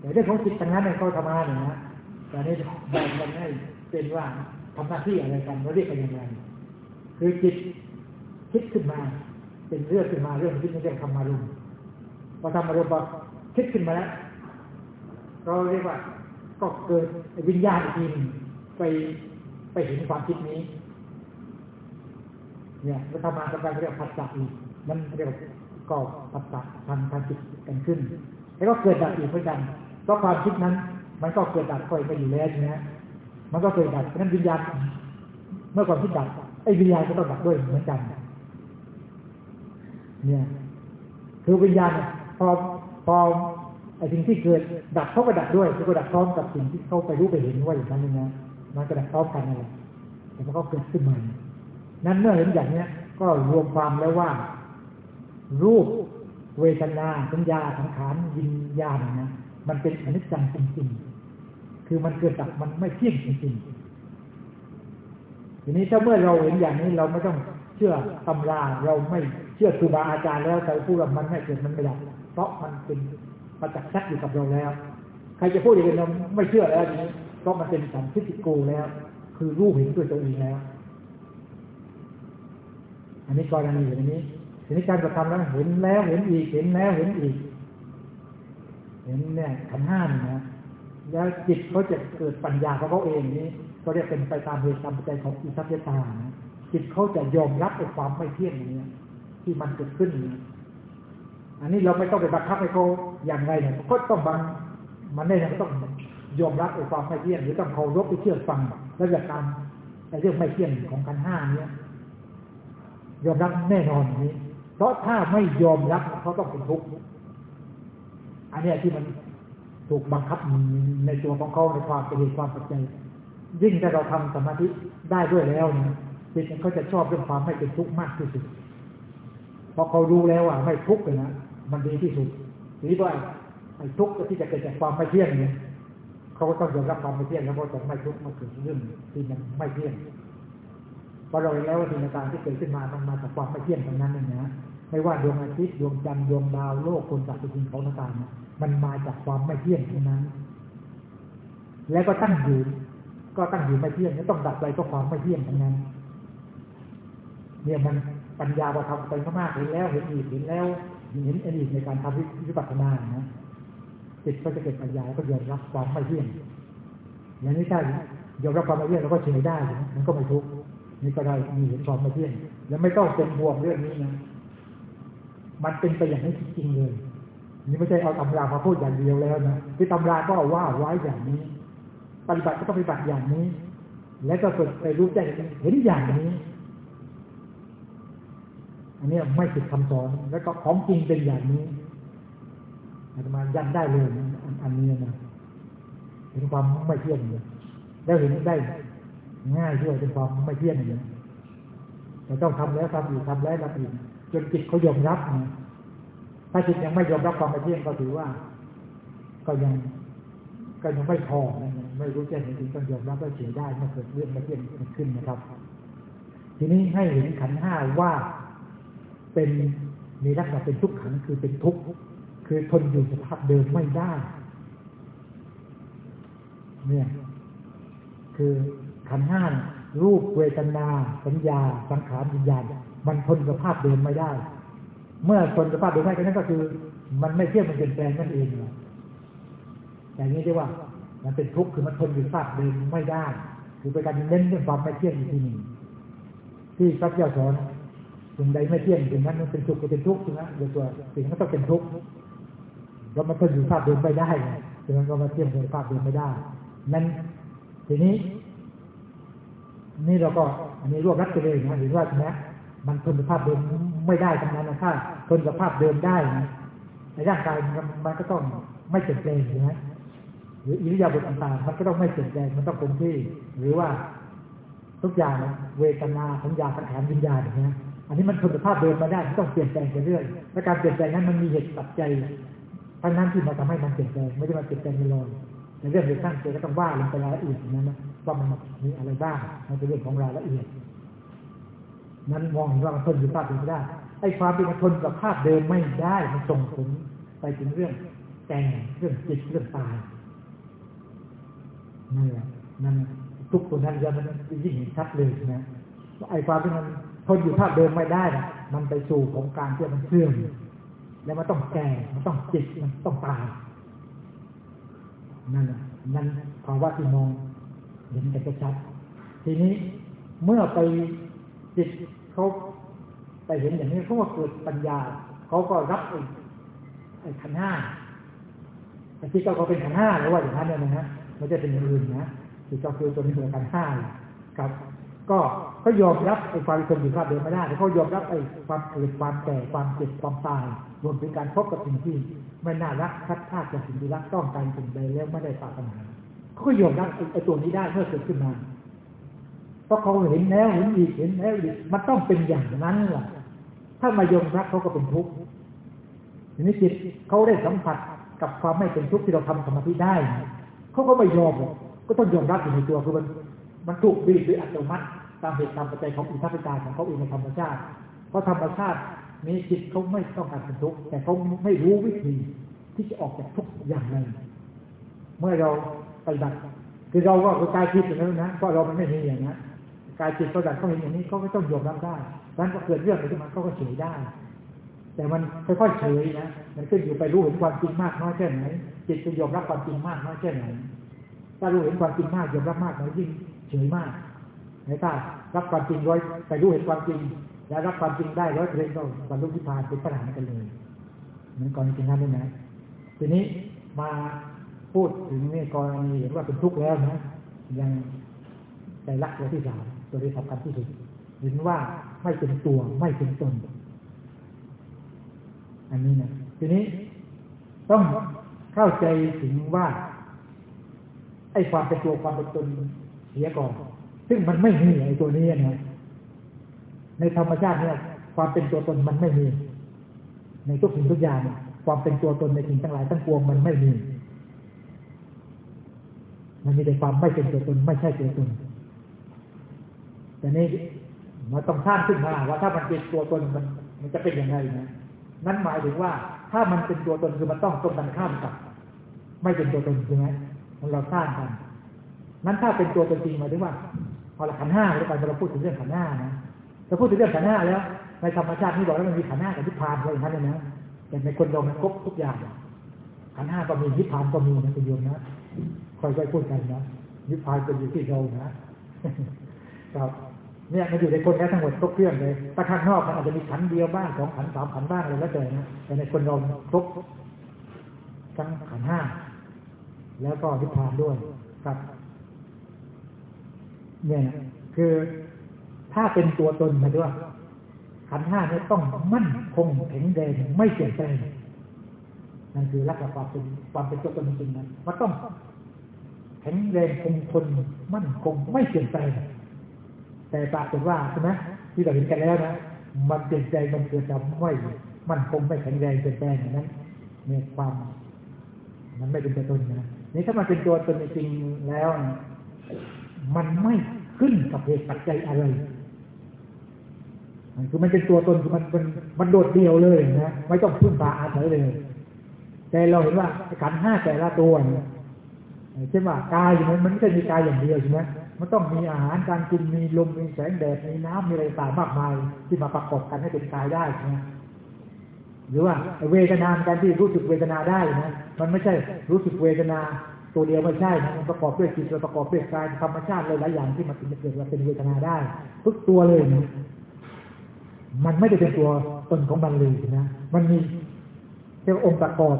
แต่เรื่องของจิตทางนั้นเนี่ยเขาทำงานเนี่ยนะแต่นี่แบ่งกันให้เป็นว่าทำหน้าที่อะไรกันเราเรียกกันยังไงคือจิตคิดขึ้นมา เป็นเรื่องขึ้นมาเรื่องคิดไม่ใช่ธรรมารมณ์พอธรรมารมณ์พอคิดขึ้นมาแล้วเราเรียกว่าก็เกิดวิญญาณอีกทีหนึ่งไปไปเห็นความคิดนี้ เนี่ยวัฒนธรรมการเรียกผัสสะอีกมันเรียกก็ผัสสะทางทางจิตกันขึ้น แล้วก็เกิดดับอีกเหมือนกัน เพราะความคิดนั้น มันก็เกิดดับคอยไปอยู่แล้วใช่ไหมมันก็เกิดดับเพราะนั้นวิญญาณเมื่อความคิดดับไอ้วิญญาณก็ต้องดับด้วยเหมือนกัน เนี่ยคือวิญญาณพอพอไอ้สิ่งที่เกิดดับเขาก็ดับด้วยเขาก็ดับพร้อมกับสิ่งที่เขาไปรู้ไปเห็นว่าอย่างนั้นนะมันก็ดับพร้อมกันอะไรแต่มันก็เกิดขึ้นมานั้นเมื่อเห็นอย่างเนี้ย ก็รวมความแล้วว่า รูปเวทนาสัญญาสังขารวิญญาณนะ มันเป็นอนิจจังจริงๆ คือมันเกิดดับมันไม่เที่ยงจริงๆ ทีนี้ถ้าเมื่อเราเห็นอย่างนี้เราไม่ต้องเชื่อตำราเราไม่เชื่อครูบาอาจารย์แล้วใครพูดว่ามันไม่เกิดมันไม่ดับเพราะมันเป็นประจักษ์ชัดอยู่กับเราแล้ว ใครจะพูดอย่างนี้เราไม่เชื่อแล้วทีนี้เพราะมันเป็นสัมพิติโกแล้ว คือรู้เห็นด้วยตัวเองแล้ว อันนี้กรณีอย่างนี้ทีนี้การกระทำแล้วเห็นแล้วเห็นอีกเห็นแล้วเห็นอีก ห็นเนี่ยขันห้านี่นะ แล้วจิตเขาจะเกิดปัญญาของเขาเองนี้ก็เรียกเป็นไปตามเหตุตามปัจจัยของอิสัพยตานะจิตเขาจะยอมรับในความไม่เที่ยงนี้ที่มันเกิดขึ้น อันนี้เราไม่ต้องไปบังคับให้เขาอย่างไรเนี่ยก็ต้องบังมันได้ก็ต้องยอมรับในความไม่เที่ยงหรือต้องเคารพไปเชื่อฟังแล้วจะตามในเรื่องไม่เที่ยงของขันห้าเนี้ยยอมรับแน่นอนนี้ เพราะถ้าไม่ยอมรับเขาต้องเป็นทุกข์ อันนี้ที่มันถูกบังคับในตัวของเขาในความเป็นเหตุความปัจจัยยิ่งถ้าเราทำสมาธิได้ด้วยแล้วเนี่ยจิตเขาจะชอบเรื่องความไม่เป็นทุกข์มากที่สุดเพราะเขารู้แล้วว่าไม่ทุกข์เลยนะมันดีที่สุดหรือว่าไอ้ทุกข์ที่จะเกิดจากความไม่เที่ยงเนี่ยเขาก็ต้องยอมรับความไม่เที่ยงแล้วก็จะไม่ทุกข์มาเกิดเรื่องที่มันไม่เที่ยงเพราะเราเห็นแล้วว่าสิ่งต่างๆที่เกิดขึ้นมามันมาจากความไม่เที่ยงทั้งนั้นเลยนะ ไม่ว่าดวงอาทิตย์ดวงจันทร์ดวงดาวโลกคนสัตว์สิ่งของต่างๆมันมาจากความไม่เที่ยงเทั้งนั้น แล้วก็ตั้งอยู่ก็ตั้งอยู่ไม่เที่ยงต้องดับไปก็ความไม่เที่ยงทั้งนั้น เนี่ยมันปัญญาเราทำไปมากๆเห็นแล้วเห็นอีกเห็นแล้วเห็นอันอีกในการทำวิปัสสนานะจิตก็จะเกิดปัญญาก็ยอมรับความไม่เที่ยงอย่างนี้ถ้ายอมรับความไม่เที่ยงเราก็เฉยได้มันก็ไม่ทุกข์นี่ก็ได้มีเห็นความไม่เที่ยงแล้วไม่ต้องเป็นห่วงเรื่องนี้นะ มันเป็นไปอย่างนี้จริงๆเลย นี่ไม่ใช่เอาตำรามาพูดอย่างเดียวแล้วนะที่ตำราก็ว่าไว้อย่างนี้ ปฏิบัติก็ต้องปฏิบัติอย่างนี้ แล้วก็ฝึกไปรู้แจ้งเห็นอย่างนี้ อันนี้ไม่ผิดคำสอนแล้วก็ของจริงเป็นอย่างนี้อาตมายันได้เลยอันนี้นะเห็นความไม่เที่ยงเลยแล้วเห็นได้ ง่ายด้วยเป็นความไม่เที่ยงอย่างนี้แต่ต้องทำแล้วทำอีกทำแล้วทำอีก จนจิตเขายอมรับนะถ้าจิตยังไม่ยอมรับความไม่เที่ยงก็ถือว่า ก็ยังก็ยังไม่พอนะไม่รู้แจ้งจริงต้องยอมรับว่าเสียได้เมื่อเกิดเรื่องไม่เที่ยงขึ้นนะครับ ทีนี้ให้เห็นขันห้าว่าเป็นมีลักษณะเป็นทุกขังคือเป็นทุกข์คือทนอยู่สภาพเดิมไม่ได้ เนี่ย คือขันห้ารูปเวทนา สัญญา สังขารวิญญาณ มันทนสภาพเดิมไม่ได้ เมื่อทนสภาพเดิมไม่ได้นั่นก็คือ มันไม่เที่ยงมันเปลี่ยนแปลงนั่นเองแต่นี้เรียกว่า มันเป็นทุกข์คือมันทนอยู่สภาพเดิมไม่ได้ คือเป็นการเน้นเรื่องความไม่เที่ยงอีกทีหนึ่งที่พระเจ้าสอนสิ่งใดไม่เที่ยงสิ่งนั้นมันเป็นทุกข์ก็เป็นทุกข์นะโดยตัวสิ่งนั้นต้องเป็นทุกข์แล้วมันทนอยู่สภาพเดิมไม่ได้สิ่งนั้นก็มาเที่ยงในสภาพเดิมไม่ได้ นั้นทีนี้ นี่เราก็อันนี้รวบรัดไปเลยนะเห็นว่านะมั มันทนสภาพเดิมไม่ได้ทั้งนั้นนะถ้าทนสภาพเดิมได้นะในร่างกายมันก็ต้องไม่เปลี่ยนแปลงนะหรืออิริยาบถต่างๆมันก็ต้องไม่เปลี่ยนแปลงมันต้องคงที่ หรือว่าทุกอย่างนะเวทนาสัญญาสังขารวิญญาณอย่างเงี้ยอันนี้มันทนสภาพเดิมมาได้มันต้องเปลี่ยนแปลงไปเรื่อยและการเปลี่ยนแปลงนั้นมันมีเหตุปัจจัยทั้งนั้นที่มาทำให้มันเปลี่ยนแปลงไม่ได้มาเปลี่ยนแปลงลอยในเรื่องเหตุตั้งใจก็ต้องว่าลงไปรายละเอียดนั้นนะว่ามันมีอะไรบ้างมันเป็นเรื่องของรายละเอียด นั้นมองว่ามันทนอยู่ภาพเดิมไม่ได้ ไอ้ความเป็นมันทนกับภาพเดิมไม่ได้ มันส่งผลไปถึงเรื่องแก่เรื่องจิตเรื่องตายนั่นแหละนั่นทุกคนนั้นจะมันยิ่งเห็นชัดเลยนะไอ้ความที่มันทนอยู่ภาพเดิมไม่ได้นะมันไปสู่ของการที่มันเสื่อมแล้วมันต้องแก่มันต้องจิตมันต้องตายนั่นแหละนั่นภาวะที่มองเห็นกันชัด ทีนี้เมื่อไปจิต เขาไปเห็นอย่างนี้เขาก็เกิดปัญญาเขาก็รับไอ้ไอ้ขันห้าแต่ที่เขาเป็นขันห้าหรือว่าอย่างนั้นเนี่ยนะฮะไม่ใช่เป็นอย่างอื่นนะที่เขาคือตัวนี้คือขันห้าครับ ก็เขายอมรับไอ้ความเป็นคนอยู่ภาพเดิมไม่ได้เขายอมรับไอ้ความเกิดความแก่ความเจ็บความตายรวมถึงการพบกับสิ่งที่ไม่น่ารักคัดค้านจากสิ่งที่รักต้องการสิ่งใดแล้วไม่ได้ปรารถนาเขาก็ยอมรับไอ้ตัวนี้ได้เมื่อเกิดขึ้นมา เพราะเขาเห็นแล้วเห็นอีกเห็นแล้วอีกมันต้องเป็นอย่างนั้นแหละถ้ามายอมรับเขาก็เป็นทุกข์ทีนี้จิตเขาได้สัมผัสกับความไม่เป็นทุกข์ที่เราทำสมาธิได้เขาก็ไม่ยอมก็ต้องยอมรับอยู่ในตัวคือมันมันถูกบีบด้วยอัตโนมัติ ตามเหตุตามปัจจัยของอิทธิปาของเขาเองในธรรมชาติ เพราะธรรมชาตินี้จิตเขาไม่ต้องการเป็นทุกข์แต่เขาไม่รู้วิธีที่จะออกจากทุกข์อย่างไรเมื่อเราปฏิบัติคือเราก็กายคิดอย่างนั้นนะเพราะเรามันไม่มีอย่างนั้น กายจิตเขาดัดเขาเห็นอย่างนี้เขาก็ต้องยอมรับได้ดังนั้นก็เกิดเรื่องอะไรขึ้นมาเขาก็เฉยได้ แต่มันค่อยๆเฉยนะ มันขึ้นอยู่ไปรู้เห็นความจริงมากน้อยแค่ไหน จิตจะยอมรับความจริงมากน้อยแค่ไหน ถ้ารู้เห็นความจริงมากยอมรับมากน้อยยิ่งเฉยมากในถ้ารับความจริงร้อยไปรู้เห็นความจริง และรับความจริงได้ร้อยเปอร์เซ็นต์ก็บรรลุนิพพานเป็นปัญหากันเลยเหมือนกรณีจริงนั้นเลยนะทีนี้มาพูดถึงนี่กรณีเห็นว่าเป็นทุกข์แล้วนะยังใจรักตัวที่สาม ตัวที่สำคัญที่สุดเห็นว่าไม่เป็นตัวไม่เป็นตน อันนี้นะทีนี้ต้องเข้าใจถึงว่า ไอ้ความเป็นตัวความเป็นตนเสียก่อน ซึ่งมันไม่มีไอ้ตัวนี้นะในธรรมชาติเนี่ย ความเป็นตัวตนมันไม่มี ในทุกสิ่งทุกอย่าง ความเป็นตัวตนในสิ่งทั้งหลายทั้งปวงมันไม่มี มันมีแต่ความไม่เป็นตัวตนไม่ใช่ตัวตน แต่นี้มันต้องสร้างขึ้นมาว่าถ้ามันเป็นตัวตนมันมันจะเป็นยังไงนะนั่นหมายถึงว่าถ้ามันเป็นตัวตนคือมันต้องตรงกันข้ามกับ ไม่เป็นตัวตนใช่ไหมมันเราสร้างกัน นั้นถ้าเป็นตัวตนจริงหมายถึงว่าพอเราขันห้าแล้วกันเราพูดถึงเรื่องขันห้านะเราพูดถึงเรื่องขันห้าแล้ว ในธรรมชาตินี่บอกแล้วมันมีขันห้ากับนิพพานอะไรอย่างนั้นเลยนะแต่ในคนเรามันครบทุกอย่างขันห้าก็มีนิพพานก็มีนะคุณโยมนะค่อยๆพูดกันนะนิพพานก็นอยู่ที่เรานะครับ เนี่ยมันอยู่ในคนนี้ทั้งหมดครบเครื่องเลยถ้าข้างนอกมันอาจจะมีขันเดียวบ้างสองขันสามขันบ้างอะไรแล้วแต่นะแต่ในคนเราครบทั้งขันห้าแล้วก็นิพพานด้วยครับ เนี่ยคือถ้าเป็นตัวตนมาด้วยขันห้าเนี่ยต้องมั่นคงแข็งแรงไม่เปลี่ยนแปลงนั่นคือลักษณะความเป็นความเป็นตัวตนจริงนะมันต้องแข็งแรงคงทนมั่นคงไม่เปลี่ยนแปลง แต่ปรากฏว่าใช่ไหมที่เราเห็นกันแล้วนะมันเปลี่ยนแปลงมันเกิดจากไม่มันคงไม่แข็งแรงเปลี่ยนแปลงอย่างนั้นเนี่ยความ มันไม่เป็นตัวตนนะนี่ถ้ามันเป็นตัวตนจริงแล้ว มันไม่ขึ้นกับเหตุปัจจัยอะไรคือมันเป็นตัวตนคือมันมันมันโดดเดี่ยวเลยนะไม่ต้องพึ่งพาอาศัยเลย แต่เราเห็นว่าขันห้าแต่ละตัวเนี่ยเช่นว่ากายอย่างนั้นมันไม่ใช่มีกายอย่างเดียวใช่ไหม มันต้องมีอาหารการกินมีลมมีแสงแดดมีน้ำมีอะไรต่างมากมายที่มาประกอบกันให้เป็นกายได้นะหรือว่าเวทนาการที่รู้สึกเวทนาได้นะมันไม่ใช่รู้สึกเวทนาตัวเดียวไม่ใช่นะมันประกอบด้วยจิตประกอบด้วยกายธรรมชาติหลายอย่างที่มันจะเกิดมาเป็นเวทนาได้ ทุกตัวเลยนะมันไม่ได้เป็นตัวตนของมันเลยนะมันมีเรียกองค์ประกอบ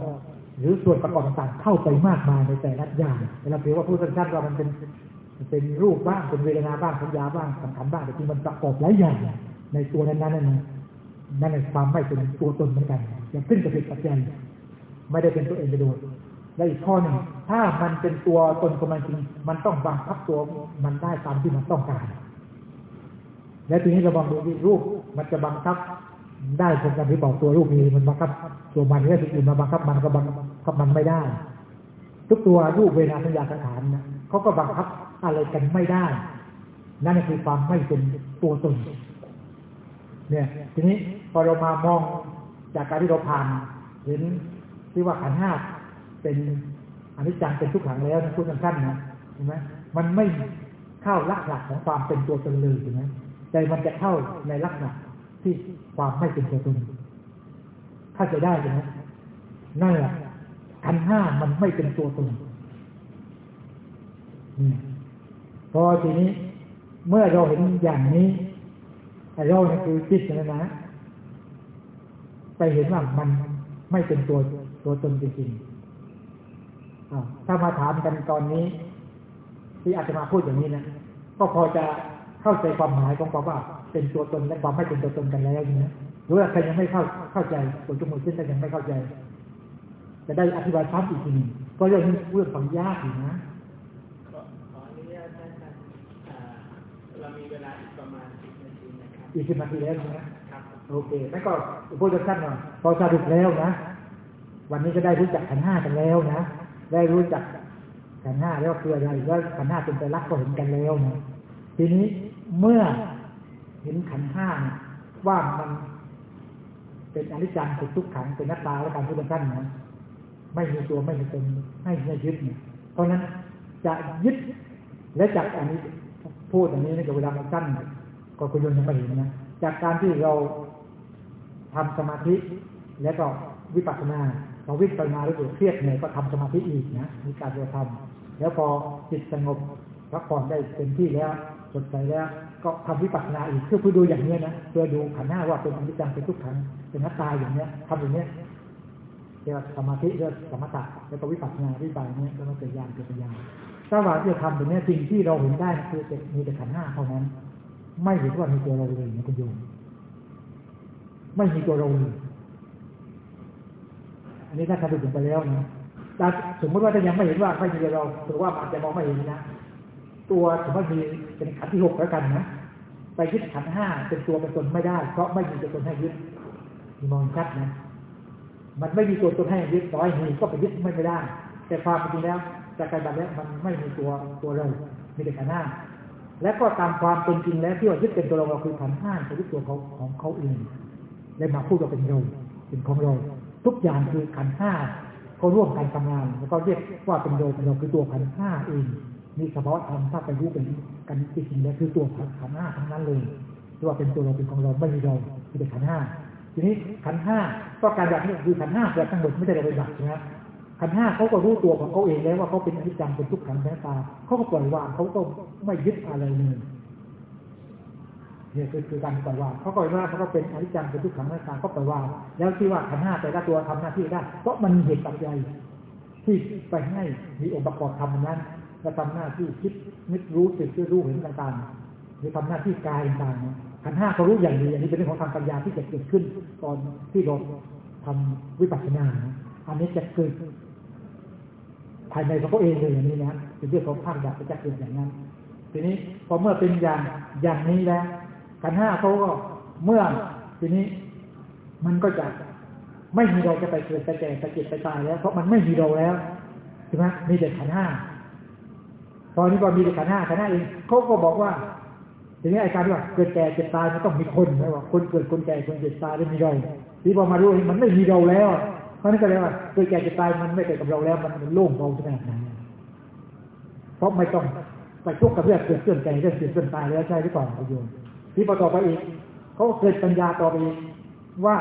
หรือส่วนประกอบต่างๆเข้าไปมากมายในแต่ละอย่างเวลาเรียกว่าผู้สั้นๆว่ามันเป็น เป็นรูปบ้างเป็นเวทนาบ้างสัญญาบ้างสังขารบ้างแต่ที่มันประกอบหลายอย่างในตัวนั้นนั่นนะนั่นในความไม่เป็นตัวตนเหมือนกันอย่างขึ้นกับเหตุปัจจัยไม่ได้เป็นตัวเองไปโดยและอีกข้อหนึ่งถ้ามันเป็นตัวตนของมันจริงมันต้องบังคับตัวมันได้ตามที่มันต้องการ แล้วทีนี้เรามองดูที่รูปมันจะบังคับได้คนกันที่บอกตัวรูปมีมันบังคับ ตัวมันแล้สิ่งอื่นมาบังคับมันก็บังคับมันไม่ได้ ทุกตัวรูปเวลาสัญญาสังขารนะเขาก็บังคับ อะไรกันไม่ได้ นั่นคือความไม่เป็นตัวตนเนี่ย ทีนี้พอเรามามองจากการที่เราผ่านเห็นที่ว่าขันห้าเป็นอนิจจังเป็นทุกขังแล้วนะพูดสั้นๆนะเห็นไหมมันไม่เข้าลักษณะของความเป็นตัวตนเลยใช่ไหมแต่มันจะเข้าในลักษณะที่ความไม่เป็นตัวตนเข้าใจได้ใช่ไหมนั่นแหละขันห้ามันไม่เป็นตัวตนนี่ พอทีนี้เมื่อเราเห็นอย่างนี้ไอ้เราเนี่ยคือจิตนะนะไปเห็นว่ามันไม่เป็นตัวตัวตนจริงๆถ้ามาถามกันตอนนี้ ที่อาจจะมาพูดอย่างนี้นะก็พอจะเข้าใจความหมายของความว่า เป็นตัวตนและความไม่เป็นตัวตนกันแล้วนะหรือว่าใครยังไม่เข้าเข้าใจตัวจมูกขึ้นแต่ยังไม่เข้าใจ จะได้อธิบายซ้ำอีกทีนึงก็เรื่องเรื่องฟังยากอยู่นะ ขอขออนุญาตท่านครับอ่าเรามีเวลาอีกประมาณสิบนาทีนะครับ อีกสิบนาทีแล้วนะโอเคแล้วก็พูดสั้นๆหน่อยพอสรุปแล้วนะ วันนี้ก็ได้รู้จักขันห้ากันแล้วนะ ได้รู้จักขันห้าแล้วคืออะไรแล้วขันห้าเป็นไตรลักษณ์ก็เห็นกันแล้วนะทีนี้เมื่อเห็นขันห้าเนี่ยว่ามันเป็นอนิจจังเป็นทุกขังเป็นหน้าตาและการพูดสั้นๆนะไม่มีตัวไม่มีตนให้ไม่ยึดเนี่ยเพราะฉะนั้นจะยึดและจากอันนี้พูดอันนี้ในเวลามันสั้น ก็คุณยนต์ยังไม่เห็นนะจากการที่เราทำสมาธิแล้วก็วิปัสสนาพอวิปัสสนาแล้วเกิดเครียดเหนื่อยก็ทำสมาธิอีกนะมีการเราทำแล้วพอจิตสงบพักผ่อนได้เต็มที่แล้วสดใสแล้ว ก็ทำวิปัสสนาอีกเพื่อเพื่อดูอย่างนี้นะเพื่อดูขันหน้าว่าเป็นอนิจจังเป็นทุกขังเป็นหน้าตายอย่างเนี้ยทำอย่างเนี้ยเรียกว่าสมาธิเรียกสมถะแล้วก็วิปัสสนาวิปัสสนาแล้วก็เกิดญาณเกิดปัญญาถ้าว่าจะทำตรงนี้สิ่งที่เราเห็นได้คือมีแต่ขันธ์ห้าเท่านั้น ไม่เห็นว่ามีตัวเราเลยนะคุณโยมไม่มีตัวเราเลยอันนี้ถ้าทำถึงไปแล้วนะแต่สมมติว่าถ้ายังไม่เห็นว่าไม่มีตัวเราถือว่ามันจะมองไม่เห็นนะ ตัวสมมติมีเป็นขันที่หกแล้วกันนะไปยึดขันห้าเป็นตัวเป็นตนไม่ได้ เพราะไม่มีตัวตนให้ยึดมีมองชัดนะ มันไม่มีตัวตนให้ยึดร้อยมีก็ไปยึดไม่ได้ แต่ความจริงแล้วจากการแบบนี้มันไม่มีตัวตัวเรา มีแต่ขันห้า และก็ตามความเป็นจริงแล้วที่ว่ายึดเป็นตัวเราคือขันห้าเป็นตัวเขาของเขาเองเลยมาพูดว่าเป็นเราเป็นของเราทุกอย่างคือขันห้าเขาร่วมกันทำงาน แล้วก็เรียกว่าเป็นเราเป็นเราคือตัวขันห้าเองมีเฉพาะธรรมถ้าไปรู้เป็นกันจริงๆแล้วคือตัวขันห้าทั้งนั้นเลยที่ว่าเป็นตัวเราเป็นของเราไม่มีเราคือแต่ขันห้าทีนี้ขันห้าก็การแบบนี้คือขันห้าเกิดทั้งหมดไม่ได้เราไปดักนะครับ ขันห้าเขาก็รู้ตัวของเขาเองแล้วว่าเขาเป็นอนิจจังเป็นทุกขังแท้ตาเขาก็ปล่อยวางเขาก็ไม่ยึดอะไรเลยเนี่ยคือคือการปล่อยวางเขาก็ว่าเขาก็เป็นอนิจจังเป็นทุกขังแท้ตาก็ปล่อยวางแล้วที่ว่าขันห้าแต่ละตัวทำหน้าที่ได้เพราะมันมีเหตุปัจจัยที่ไปให้มีองค์ประกอบทำนั้นและทำหน้าที่คิดนึกรู้สึกรู้เห็นต่างๆหรือทำหน้าที่กายต่างๆขันห้าเขารู้อย่างดีอันนี้เป็นเรื่องของทางปัญญาที่จะเกิดขึ้นตอนที่เราทำวิปัสสนา อันนี้จะเกิด ภายในของเขาเองเลยอย่างนี้นะเป็นเรื่องของภาคอยากจะเกิดอย่างนั้น ทีนี้พอเมื่อเป็นอย่างอย่างนี้แล้วขันห้าเขาก็เมื่อทีนี้มันก็จะไม่มีเราจะไปเกิดไปแก่ไปเจ็บไปตายแล้ว เพราะมันไม่มีเราแล้วใช่ไหมมีแต่ขันห้าตอนนี้ก็มีแต่ขันห้าขันห้าเองเขาก็บอกว่าทีนี้ไอ้การที่ว่าเกิดแก่เจ็บตายมันต้องมีคนนะว่าคนเกิดคนแก่คนเจ็บตายแล้มีเราที่พอมารู้มันไม่มีเราแล้ว เพราะนั่นก็เลยว่าเกิดแก่จ็บตายมันไม่เกิดกับเราแล้ว มันโล่งเบาขนาดไหนเพราะไม่ต้องไปทุกข์กับเรื่องเกิดเรื่องแก่เรื่องเจ็บเรื่องตายแล้วใช่หรือเปล่าคุณโยมที่พอต่อไปอีกเขาเกิดปัญญาต่อไปอีกว่า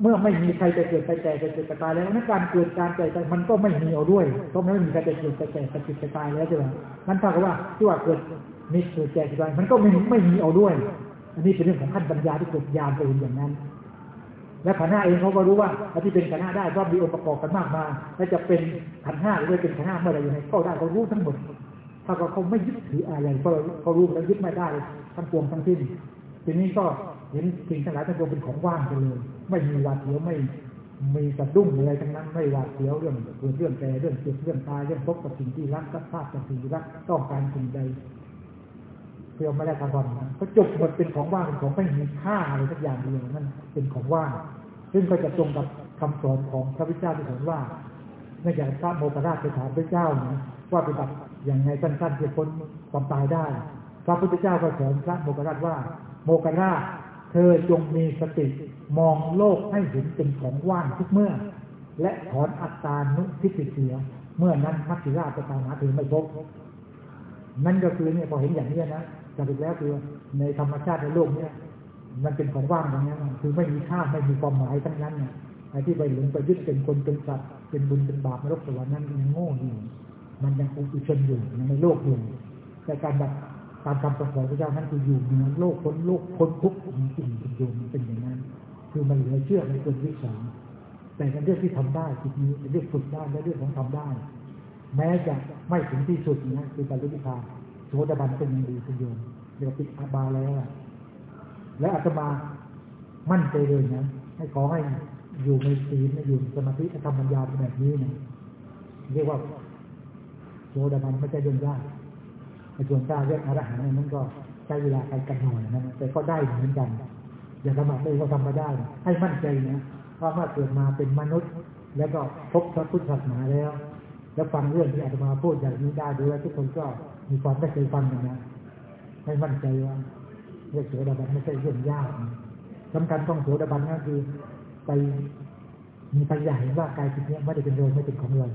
เมื่อไม่มีใครจะเกิดไปแก่ไปเจ็บไปตายแล้วนั้นการเกิดการแก่ไปมันก็ไม่มีเอาด้วยเพราะไม่มีใครจะเกิดไปแก่ไปเจ็บไปตายแล้วใช่ไหมนั่นเท่ากับว่าที่ว่าเกิดมีเกิดแก่เกิดตายมันก็ไม่ไม่มีเอาด้วย อันนี้เป็นเรื่องของขั้นปัญญาที่เกิดยามไปเองอย่างนั้น และขันห้าเองเขาก็รู้ว่าที่เป็นขันห้าได้เพราะมีองค์ประกอบกันมากมาและจะเป็นขันห้าหรือไม่เป็นขันห้าเมื่อไรยังไงก็ได้เขารู้ทั้งหมด ถ้าเขาไม่ยึดถืออะไรเพราะเขารู้แล้วยึดไม่ได้ทั้งปวงทั้งสิ้นทีนี้ก็เห็นสิ่งทั้งหลายทั้งปวงเป็นของว่างไปเลย ไม่มีหวาดเสียวไม่มีสะดุ้งอะไรทั้งนั้นไม่หวาดเสียวเรื่องเกิดเรื่องแก่เรื่องเจ็บเรื่องตายเรื่องพบกับสิ่งที่รักกับภาพกับสิ่งที่รักต้องการสิ่งใด เพื่อไม่ได้คาร์บอนนะก็จบหมดเป็นของว่างเป็นของไม่มีค่าอะไรสักอย่างเดียวนั่นเป็นของว่างซึ่งก็จะตรงกับคำสอนของพระพุทธเจ้าที่สอนว่าเนื่องจากพระโมคคัลลาภไปถามพระเจ้านะว่าปฏิบัติอย่างไงสั้นๆจะพ้นความตายได้ พระพุทธเจ้าก็สอนพระโมคคัลลาว่า โมคคัลลาเธอจงมีสติมองโลกให้เห็นเป็นของว่างทุกเมื่อ และถอนอัตตานุทิฏฐิเสีย เมื่อนั้นมัจจิราชจะตามหาเธอไม่พบนั่นก็คือเนี่ยพอเห็นอย่างนี้นะ สรุปแล้วคือในธรรมชาติในโลกเนี่ย มันเป็นของว่างอย่างนี้นคือไม่มีค่าไม่มีความหมายทั้งนั้นเนี่ยไอ้ที่ไปหลงไปยึดเป็นคนเป็นสัตว์เป็นบุญเป็นบาปนรกสวรรค์นั้นยังโง่อยู่มันยังอุชนอยู่ในโลกอยู่แต่การแบบตามคำสอนของพระเจ้านั้นคืออยู่เหนือโลกพ้นโลกพ้นทุกข์จริงๆจริงๆมันเป็นอย่างนั้น คือมันเหลือเชื่อในคนวิสัยแต่เป็นเรื่องที่ทำได้จิตนี้เป็นเรื่องฝึกได้และเรื่องของทำได้ แม้จะไม่ถึงที่สุดนะคือบรรลุนิพพาน โสดาบันเป็นยังดีคุณโยมเดี๋ยวปิดอาบาแล้วอะและอาตมามั่นใจเลยนะให้ขอให้อยู่ในศีลอยู่สมาธิทำปัญญาแบบนี้นะเรียกว่าโสดาบันไม่ใช่เรื่องยากไอ้ส่วนกล้าเรื่องอรหันต์นั้นก็ใช้เวลาไปกันหน่อยนะแต่ก็ได้เหมือนกัน อย่าสมัครเลยก็ทำมาได้ ให้มั่นใจนะว่าเมื่อเกิดมาเป็นมนุษย์ แล้วก็พบพระพุทธศาสนาแล้ว แล้วฟังเรื่องที่อาตมาพูดอย่างนี้ได้ด้วยทุกคนก็ มีความไม่เคยฟังกันนะให้มั่นใจว่าเรื่องโสดาบันไม่ใช่เรื่องยากสำคัญต้องโสดาบันนั่นคือไปมีปัญญาเห็นว่ากายจิตเนี้ยไม่ได้เป็นเราไม่เป็นของเรา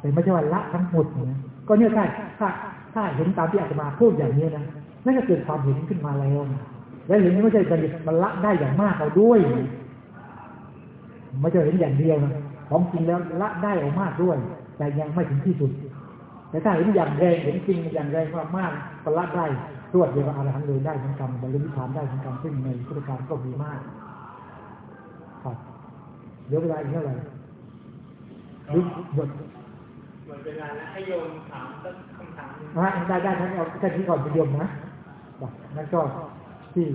แต่ไม่ใช่ว่าละทั้งหมดนะก็เนี่ยถ้าถ้าถ้าเห็นตามที่อาตมาพูดอย่างนี้นะนั่นก็เกิดความเห็นขึ้นมาแล้วและเห็นนี้ไม่ใช่มันละได้อย่างมากเอาด้วยไม่ใช่เห็นอย่างเดียวนะของจริงแล้วละได้เอามากด้วย แต่ยังไม่ถึงที่สุด แต่ถ้าเห็นอย่างแรงเห็นจริงอย่างแรงมากมากๆก็ละได้รวดเดียวกับอรหันต์เลยได้เหมือนกันบรรลุนิพพานได้เหมือนกันซึ่งในพุทธการก็มีมากครับเดี๋ยวเวลาอีกเท่าไหร่ยุบหมดหมดเวลาแล้วให้โยมถามสักคำถามหนึ่งอะได้ได้ทั้งเอาแค่นี้ก่อนเป็นโยมนะจ้ะนั่นก็ที่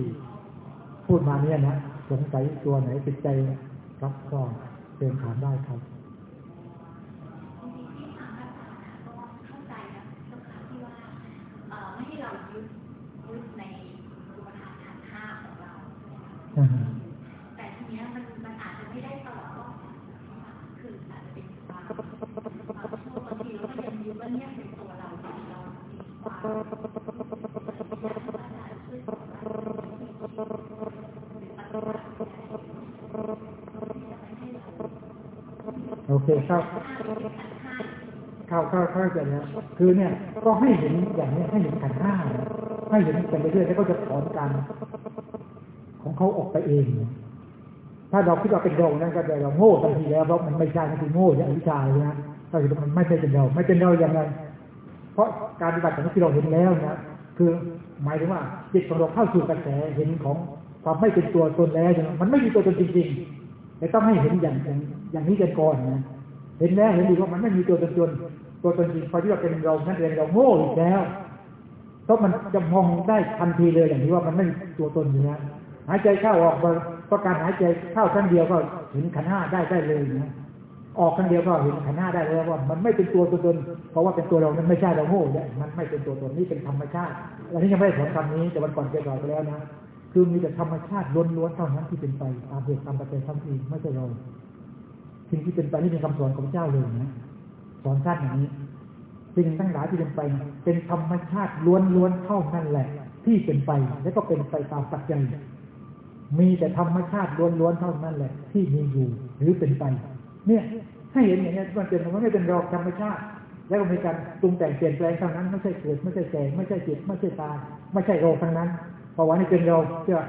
พูดมาเนี่ยนะสงสัยตัวไหนติดใจครับก็เชิญถามได้ครับ ที่ทางภาษาก็เข้าใจนะเจ้าค่ะที่ว่าเอ่อไม่ให้เรายึดยึดในอุปทานขันธ์ห้าของเรา อือฮึ แต่ทีเนี้ยมันมันอาจจะไม่ได้ตลอดรอบคืออาจจะเป็นบางบางช่วงบางทีเราก็ยังยึดว่าเนี่ยเป็นตัวเราเราเรามีความโอเคครับเข้าเข้าเข้าใจแล้วคือเนี่ย ก็ให้เห็นอย่างนี้ให้เห็นขันธ์ห้านะให้เห็นกันไปเรื่อยแล้วก็จะถอนการ ของเขาออกไปเอง ถ้าเราคิดว่าเป็นเรานั่นก็จะเราโง่ทันทีแล้วเพราะมันไม่ใช่มันคือโง่อย่างอวิชาเลยนะก็คือมันไม่ใช่เป็นเราไม่เป็นเราอย่างไรเพราะการปฏิบัติของที่เราเห็นแล้วนะคือหมายถึงว่าจิตของเราเข้าสู่กระแสเห็นของความไม่เป็นตัวตนแล้วมันไม่มีตัวตนจริงๆแต่ต้องให้เห็นอย่างอย่างอย่างนี้กันก่อนนะเห็นแล้วเห็นดีว่ามันไม่มีตัวตนตนตัวตนจริงพอที่เราเป็นเรานั่นเองเราโง่อีกแล้วเพราะมันจะมองได้ทันทีเลยอย่างที่ว่ามันไม่มีตัวตนอยู่แล้ว หายใจเข้าออกก็การหายใจเข้าครั้งเดียวก็เห็นขันห้าได้ได้เลยนะออกครั้งเดียวก็เห็นขันห้าได้เลยว่า มันไม่เป็นตัวตนเพราะว่าเป็นตัวเรานั้นไม่ใช่เราโง่เนี่ยมันไม่เป็นตัวตนนี่เป็นธรรมชาติอันนี้ยังไม่ได้สอนคำนี้แต่วันก่อนเคยสอนไปแล้วนะคือมีแต่ธรรมชาติล้วนๆเท่านั้นที่เป็นไปตามเหตุตามปัจจัยทั้งสิ้นไม่ใช่เราสิ่งที่เป็นไปนี่เป็นคำสอนของเจ้าเลยนะสอนชาติอย่างนี้สิ่งทั้งหลายที่เป็นไป เป็นธรรมชาติล้วนๆเท่านั้นแหละ ที่เป็นไป และก็เป็นไปตามปัจจัย มีแต่ธรรมชาติล้วนๆเท่านั้นแหละ ที่มีอยู่หรือเป็นไป เนี่ยให้เห็นอย่างนี้มันเป็นมันไม่เป็นรอกธรรมชาติ แล้วก็มีการปรุงแต่งเปลี่ยนแปลงเท่านั้นไม่ใช่เกิดไม่ใช่แก่ไม่ใช่จ็บไม่ใช่ตา ไม่ใช่โรคทั้งนั้นเพราะว่านี่เป็นเราเชื่อ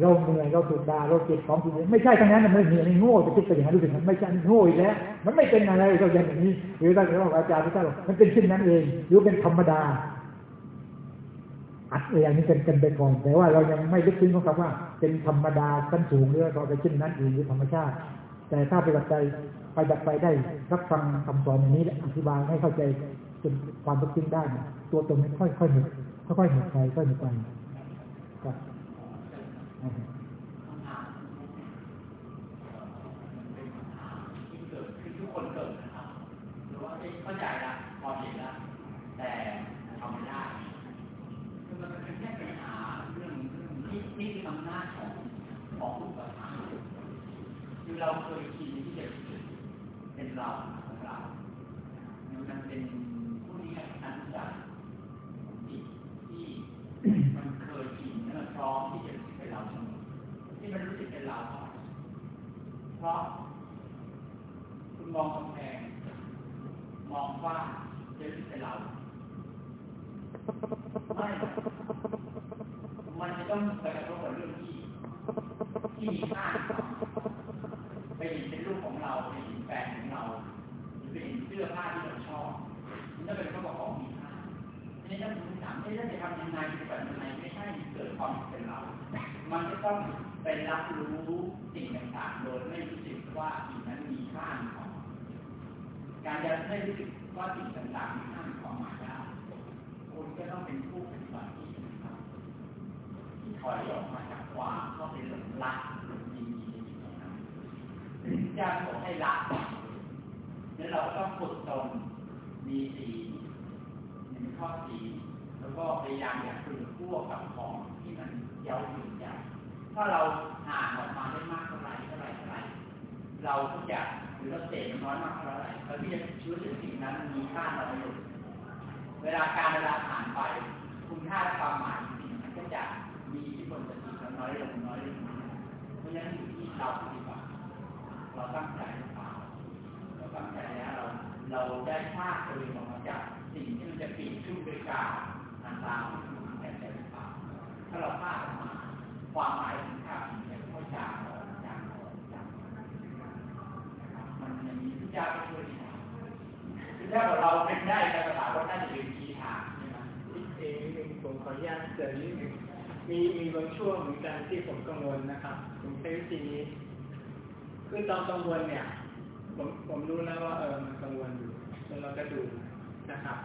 เราเหนื่อยเราถูกด่าเราเจ็บของจริงไม่ใช่ทั้งนั้นมันเหนื่อยในโง่จะคิดไปอย่างนั้นรู้สึกมันไม่ใช่โง่อีกแล้ว มันไม่เป็นอะไรเราอย่างนี้หรือถ้าเราอกอาจารย์ที่ท่านบอกมันเป็นเช่นนั้นเองหรือเป็นธรรมดา อัดอย่างนี้เป็นกันไปก่อน แต่ว่าเรายังไม่ลึกซึ้งของคำว่า เป็นธรรมดาขั้นสูงหรือเราไปขึ้นนั้นเองหรือธรรมชาติ แต่ถ้าไปดับใจไปดับไปได้รับฟังคำสอนอย่างนี้และอธิบายให้เข้าใจจนความลึกซึ้งได้ ตัวตนไม่ค่อยค่อยหมดค่อยค่อยหมดไปค่อยหมดไปครับ ที่เกิดขึ้นทุกคนเกิดนะครับหรือว่าเอ๊ะเข้าใจละพอเห็นแล้วแต่ทำไม่ได้คือมันเป็นแค่เป็น เราเคยชินที่จะเป็นเราของเรามันเป็นผู้นี้อันจัดจิตที่มันเคยชินและมันพร้อมที่จะเป็นเราที่มันรู้สึกเป็นเราเพราะคุณมองกำแพงมองฟ้าจะรู้สึกเป็นเราไม่มันจะต้องไปกระทบกับเรื่องที่ที่มีค่า ไปเห็นเป็นรูปของเราไปเห็นแฟนของเราหรือไปเห็นเสื้อผ้าที่เราชอบมันจะเป็นเขาบอกของมีค่าทีนี้ถ้าคุณถามเอ๊ะแล้วจะทำยังไงจะแบบยังไงไม่ใช่เกิดความเป็นเรา มันจะต้องไปรับรู้สิ่งต่างๆ โดยไม่รู้สึกว่าสิ่งนั้นมีค่ามีความหมาการจะไม่รู้สึกว่าสิ่งต่างๆมีค่ามีความหมายได้คุณก็ต้องเป็นผู้ปฏิบัติที่ที่ถอยออกมาจากความเข้าไปหลงรักหลงยินดีในสิ่งเหล่านั้น ยากบอกให้รักแล้วเราก็ต้องฝึกตนมีสีมีข้อสีแล้วก็พยายามอย่าฝืนพวกกับของที่มันเย้าหยุ่นใจถ้าเราห่างออกมาได้มากเท่าไหร่เท่าไหร่เท่าไหร่เราทุกอย่างหรือเราเสพน้อยมากเท่าไหร่เราที่จะรู้สึกสิ่งนั้นมีค่าน้อยลงเวลาการเวลาผ่านไป คุณค่าและความหมายจริงๆมันก็จะมีทธิพลต่อจิตเราน้อยลงน้อยลงเพราะฉะนั้นอยู่ที่เราเราตั้งใจหรือเปล่าเราตั้งใจแล้วเราเรา ได้ภาคตัวเองออกมาจากสิ่งที่มันจะปิดชุ่มด้วยกาอันตามที่คุณแต่ใจหรือเปล่าถ้าเราพลาดออกมาความหมายของข้ามันจะค่อยจางออกจางออกจางมันมันมีทุกอย่างไปช่วยที่ไหนคือถ้าเราเป็นได้การภาษาก็น่าจะเป็นทีทางใช่ไหมเองผมขออนุญาตเสริมนิดนึงมีมีบางช่วงเหมือนกันที่ผมกังวลนะครับผมใช้วิธีนี้คือตอนกังวลเนี่ย ผมผมรู้แล้วว่าเออมันกังวลอยู่ แล้วเราก็ดูนะครับ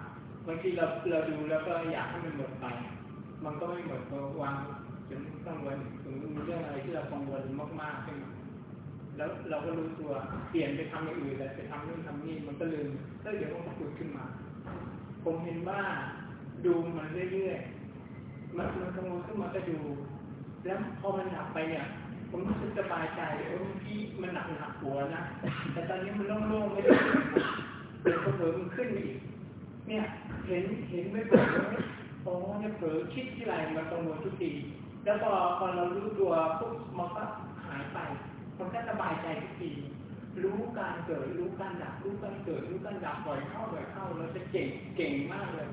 บางทีเราเราดูแล้วก็อยากให้มันหมดไป มันก็ไม่หมดเพราวางจนกังวลถึงมีเรื่องอะไรที่เรากังวลมากๆขึ้นมาแล้วเราก็รู้ตัวเปลี่ยนไปทำอย่างอื่นเลยไปทำนู่นทำนี่มันก็ลืมแล้วเดี๋ยวมันก็ผุดขึ้นมา ผมเห็นว่าดูมันเรื่อยๆมันมันกังวลขึ้นมาก็ดู แล้วพอมันหนักไปเนี่ยผมรู้สึกสบายใจเออพี่มันหนักหนักหัวนะแต่ตอนนี้มันโล่งๆไม่ได้ เดี๋ยวเผลอมันขึ้นอีก เนี่ยเห็นเห็นไม่เผลอเลยโอ้เนี่ยเผลอคิดที่ไรมันกังวลทุกทีแล้วพอพอเรารู้ตัวปุ๊บมันก็หายไปมันก็สบายใจทุกทีรู้การเกิดรู้การดับรู้การเกิดรู้การดับบ่อยเข้าบ่อยเข้าเราจะเก่งเก่งมากเลย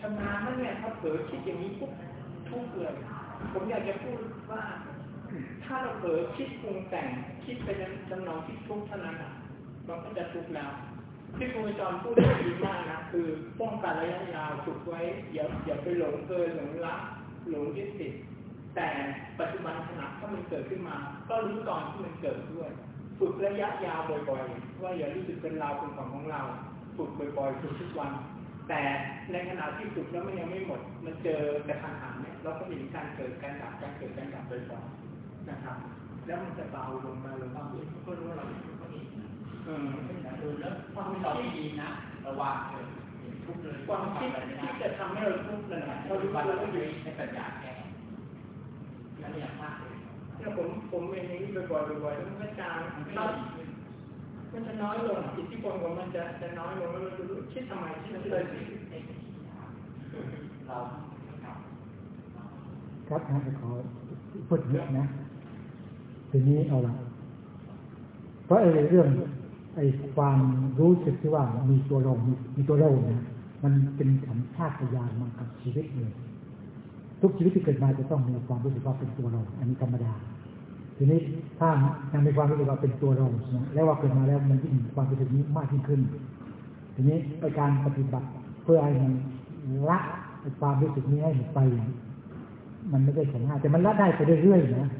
ชำนาญมากเนี่ยถ้าเผลอคิดอย่างนี้ปุ๊บทุกเลยผมอยากจะพูดว่า ถ้าเราเผลอคิดปรุงแต่งคิดไปในจำนองที่ทุกข์เท่านั้นอะมันก็จะทุกข์แล้ว ที่ครูจรพูดได้ดีมากนะคือป้องกันระยะยาวฝึกไว้อย่าอย่าไปหลงเพลินหลงรักหลงยึดติดแต่ปัจจุบันขณะถ้ามันเกิดขึ้นมา ก็รู้ตอนที่มันเกิดด้วย ฝึกระยะยาวบ่อยๆ ว่าอย่ารู้สึกเป็นเราเป็นของของเรา ฝึกบ่อยๆฝึกทุกวัน แต่ในขณะที่ฝึกแล้วมันยังไม่หมด มันเจอกระทันหันเนี่ยเราก็เห็นการเกิดการดับการเกิดการดับบ่อยๆนะครับ แล้วมันจะเบาลงเบาลงเบาลงก็รู้ว่าเราเป็นคนนี้เออดูแล้ว ความตอบที่ดีนะ ระวังเกิดเห็นทุกข์เลยความคิดที่จะทำให้เราทุกข์นั่นแหละเราเรารู้รู้ว่าตัวเราแล้วไม่อยู่ใช้ปัญญาแก้แล้วเนี่ยมากเลยเนี่ยผมผมเป็นอย่างนี้บ่อยๆบ่อยๆแล้วมันก็จางมันก็เราดีขึ้นมันจะน้อยลงอิทธิพลของมันจะจะน้อยลงแล้วเราจะรู้คิดทำไมคิดมันเลเลยยในทีทางเราครับครับนะขอพูดเยอะนะทีนี้เอาละเพราะไอ้เรื่อง ไอ้ความรู้สึกที่ว่ามีตัวเรามีมีตัวเราเนะมันเป็นสัญชาตญาณมากับชีวิตเลยทุกชีวิตที่เกิดมาจะต้องมีความรู้สึกว่าเป็นตัวเรา อันนี้ธรรมดา ทีนี้ถ้ายังมีความรู้สึกว่าเป็นตัวเรานะแล้วว่าเกิดมาแล้วมันยิ่งความรู้สึกนี้มากยิ่งขึ้น ทีนี้ในการปฏิบัติเพื่อให้มันละความรู้สึกนี้ให้หมดไป มันไม่ได้ของง่ายแต่มันละได้ไปเรื่อยๆนะ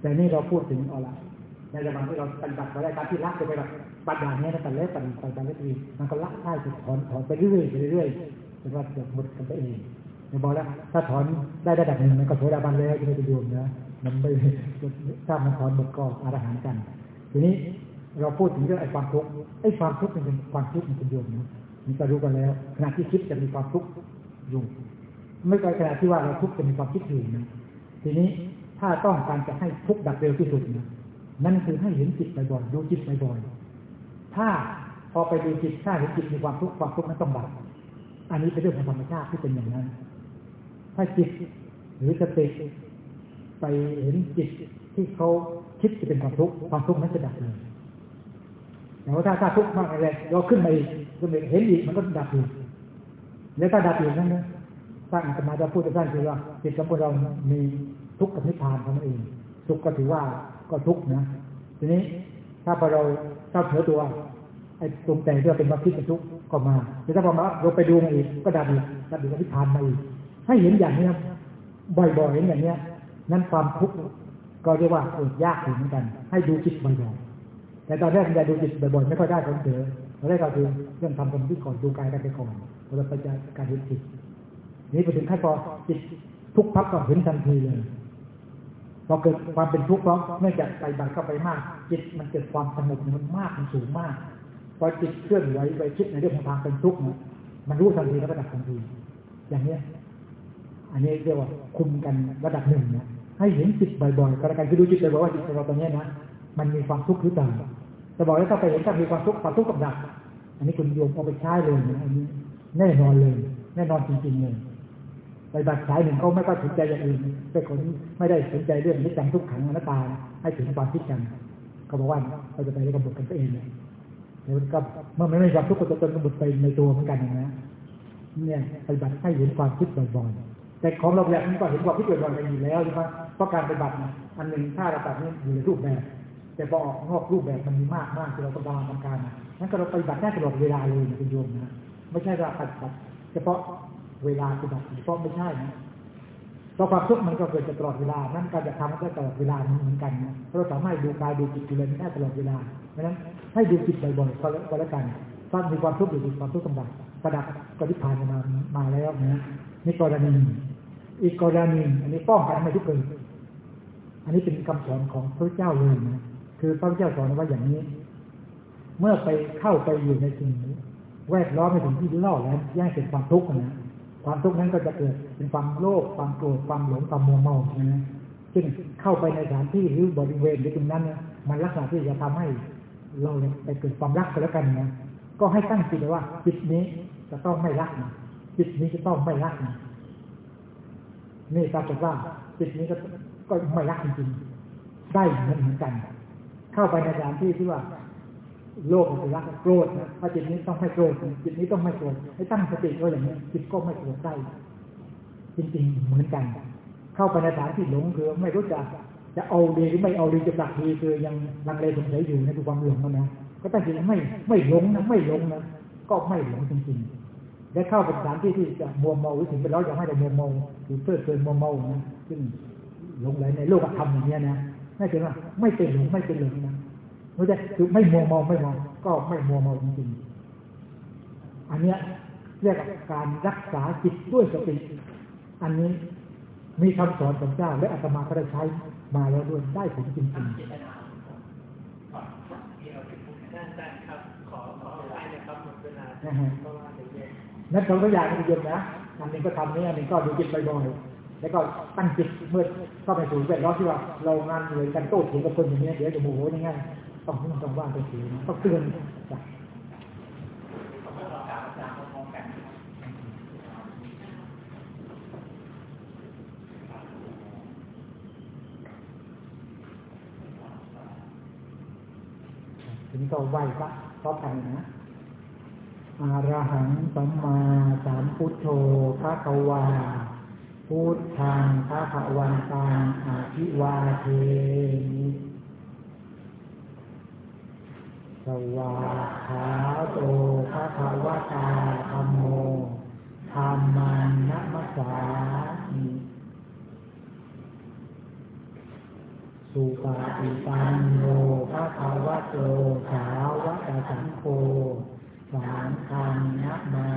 แต่นี่เราพูดถึงเอาละในระหว่างที่เราปฏิบัติไปได้การที่ละไปแบบ ปัญญาเนี้ยนะแต่เล็กปัญญาปัญญาเล็กดีมันก็ละได้จะถอนถอนไปเรื่อยๆไปเรื่อยๆจนว่าจะหมดกันไปเองอย่าบอกแล้วถ้าถอนได้ระดับหนึ่งมันก็โสดาบันแล้วจะไม่เป็นโยมนะมันไม่ถ้ามันถอนหมดก็อรหันต์กัน ทีนี้เราพูดถึงเรื่องไอ้ความทุกข์ไอ้ความทุกข์มันเป็นความทุกข์มันเป็นโยมนะนี่ก็รู้กันแล้วขณะที่คิดจะมีความทุกข์อยู่ไม่ใช่ขณะที่ว่าเราทุกข์จะมีความคิดอยู่นะทีนี้ถ้าต้องการจะให้ทุกข์ดับเร็วที่สุดนะนั่นคือให้เห็นจิตบ่อยๆดูจิตบ่อยๆ ถ้าพอไปดูจิตถ้าเห็นจิตมีความทุกข์ความทุกข์นั้นต้องดับอันนี้เป็นเรื่องของธรรมชาติที่เป็นอย่างนั้น ถ้าจิตหรือสติไปเห็นจิตที่เขาคิดจะเป็นความทุกข์ความทุกข์นั้นจะดับเลยแต่ว่าถ้าถ้าทุกข์มากอะไรเราขึ้นมาอีกขึ้นมาเห็นอีกมันก็ดับอีกแล้วถ้าดับอีกนั้นนะถ้าอาตมาจะพูดสั้นๆคือว่าจิตของพวกเรามีทุกข์กับนิพพานของมันเองทุกข์ก็ถือว่าก็ทุกข์นะ ทีนี้ถ้าพอเรา ถ้าเผลอตัวไอ้ตรงแต่งที่เราเป็นวามคิดเป็นทุกข์ก็มาแต่ถ้าพอมาเราไปดูมันอีกก็ดับอีกดับอีกก็นิพานมาอีกให้เห็นอย่างนี้ครับบ่อยๆเห็นอย่างเนี้ย นั้นความทุกข์ก็เรียกว่าเออยากอยู่เหมือนกัน ให้ดูจิตบ่อยๆแต่ตอนแรกคุณยายดูจิตบ่อยๆไม่ค่อยได้ผลเสือตอนแรกก็คือเรื่องทำสมาธิก่อนดูกายกันไปก่อนเราไปจากการเห็นจิตนี้ไปถึงขั้นพอจิตทุกพักก็เห็นทันทีเลย พอเกิดความเป็นทุกข์เพราะเนื่องจากไปบัตเข้าไปมาก จิตมันเกิดความสงบมันมากมันสูงมากพอจิตเคลื่อนไหวไปคิดในเรื่องของทางเป็นทุกข์เนี่ยมันรู้ทันทีแล้วก็ดับทันที อย่างเนี้ย อันนี้เรียกว่าคุมกันระดับหนึ่งนะให้เห็นจิตบ่อยๆก็แล้วกันคือดูจิตบ่อยๆว่าจิตของเราตอนนี้นะมันมีความทุกข์หรือเปล่าแต่บอกแล้วถ้าไปเห็นถ้ามีความทุกข์ความทุกข์กับดับอันนี้คุณโยมเอาไปใช้เลยนะอันนี้แน่นอนเลย แน่นอนจริงๆเลย ไปบัตรสายหนึ่งเขาไม่ก็สนใจอย่างอื่นเป็นคนไม่ได้สนใจเรื่องนิจังทุกขังอนัตตาให้ถึงความคิดกันเขาบอกว่าเขาจะไปกำหนดกันเองเลยเดี๋ยวก็เมื่อไม่มีความทุกข์ก็จะเป็นกำหนดไปในตัวเหมือนกันนะเนี่ยปฏิบัติให้เห็นความคิดบ่อยๆแต่ของเราแบบนี้ก็เห็นความคิดบ่อยๆกันอยู่แล้วใช่ไหมเพราะการปฏิบัติอันหนึ่งถ้าเราตัดนี่อยู่ในรูปแบบ แต่พอออกนอกรูปแบบมันมีมากมากที่เราต้องการทำการนั้นก็เราปฏิบัติได้ตลอดเวลาเลยนะคุณโยมนะไม่ใช่ว่าปฏิบัติเฉพาะ เวลาปฏิบัติเฉพาะไม่ใช่นะเพราะความทุกข์มันก็เกิดจากตลอดเวลา นั้นการจะทำมันก็ตลอดเวลาเหมือนกันนะเพราะสามารถดูกายดูจิตดูอะไรได้ตลอดเวลาเพราะนั้นให้ดูจิตบ่อยๆก็แล้วกันถ้ามีความทุกข์อยู่มีความทุกข์กำลังประดับก็ที่ผ่านมามาแล้วนะนี่กรณีอีกกรณีอันนี้ป้องกันไม่ทุกข์เกิดอันนี้เป็นคำสอนของพระเจ้าเลยนะคือพระเจ้าสอนว่าอย่างนี้ เมื่อไปเข้าไปอยู่ในสิ่งแวดล้อมในสิ่งที่ล่อแล้วแย่งเป็นความทุกข์นะ ความทุกข์นั้นก็จะเกิดเป็นความโลภความโกรธความหลงความมัวเมานะซึ่งเข้าไปในสถานที่หรือบริเวณในตรงนั้นเนี่ยมันลักษณะที่จะทำให้เราเนี่ยไปเกิดความรักกันแล้วกันนะก็ให้ตั้งจิตว่าจิตนี้จะต้องไม่รักนะจิตนี้จะต้องไม่รักนะนี่ปรากฏว่าจิตนี้ก็ก็ไม่รักจริงๆได้เหมือนเหมือนกัน เข้าไปในสถานที่ที่ว่า โลภมันรักโกรธนะถ้าจิตนี้ต้องไม่โกรธจิตนี้ต้องไม่โกรธให้ตั้งสติก็อย่างนี้จิตก็ไม่โกรธได้จริงๆเหมือนกัน เข้าไปในสานที่หลงคือไม่รู้จักจะเอาดีหรือไม่เอาดีจะดักดีคือยังลังเลสงสัยอยู่ในความหลงนะ ก็ตั้งใจไม่ไม่หลงนะไม่หลงนะก็ไม่หลงจริงๆ และเข้าไปสถานที่ที่จะมัวเมาหรือถึงไปแล้วยังไม่ได้มัวเมาหรือเพลิดเพลินมัวเมานะซึ่งหลงไหลในโลกธรรมอย่างนี้นะนั่นคือว่าไม่เป็นหลงไม่เป็นหลงนะ ไม่ใช่คือไม่มัวเมาไม่เมาก็ไม่มัวเมาจริงๆอันเนี้ยเรียกการรักษาจิตด้วยสติ อันนี้มีคำสอนของเจ้า และอาตมาก็ได้ใช้มาแล้วด้วยได้ผลจริงเจตนาก่อนที่เราจะพูดอาจารย์ครับขอขออภัยนะครับหมดเวลาๆนะฮะเพราะว่าเดี๋ยวเย็นนั่นสองตัวอย่างคุณโยมนะอันหนึ่งก็ทำนี้อันหนึ่งก็ดูจิตบ่อยๆแล้วก็ตั้งจิตเมื่อเข้าไปสู่แวดล้อมที่ว่าเรางานเหนื่อยกันโต้เถียงกับคนอย่างนี้เดี๋ยวจะโมโหยังไง ต้องนิ่งต้องว่างต้องเสีนะต้องเตือนจ้ะจ้ะทีต้องไหว้พระพร้อมกันนะอาระหังสัมมาสัมพุทโธพระกวาพุทธังพระขวันตังอาภิวาเทมิ สวาขาโตพระคาวะตาธรรมโมธรรมานัมสาสุปาปิปันโนภะคาวะโตสาวะกสังโฆสามคันนัมา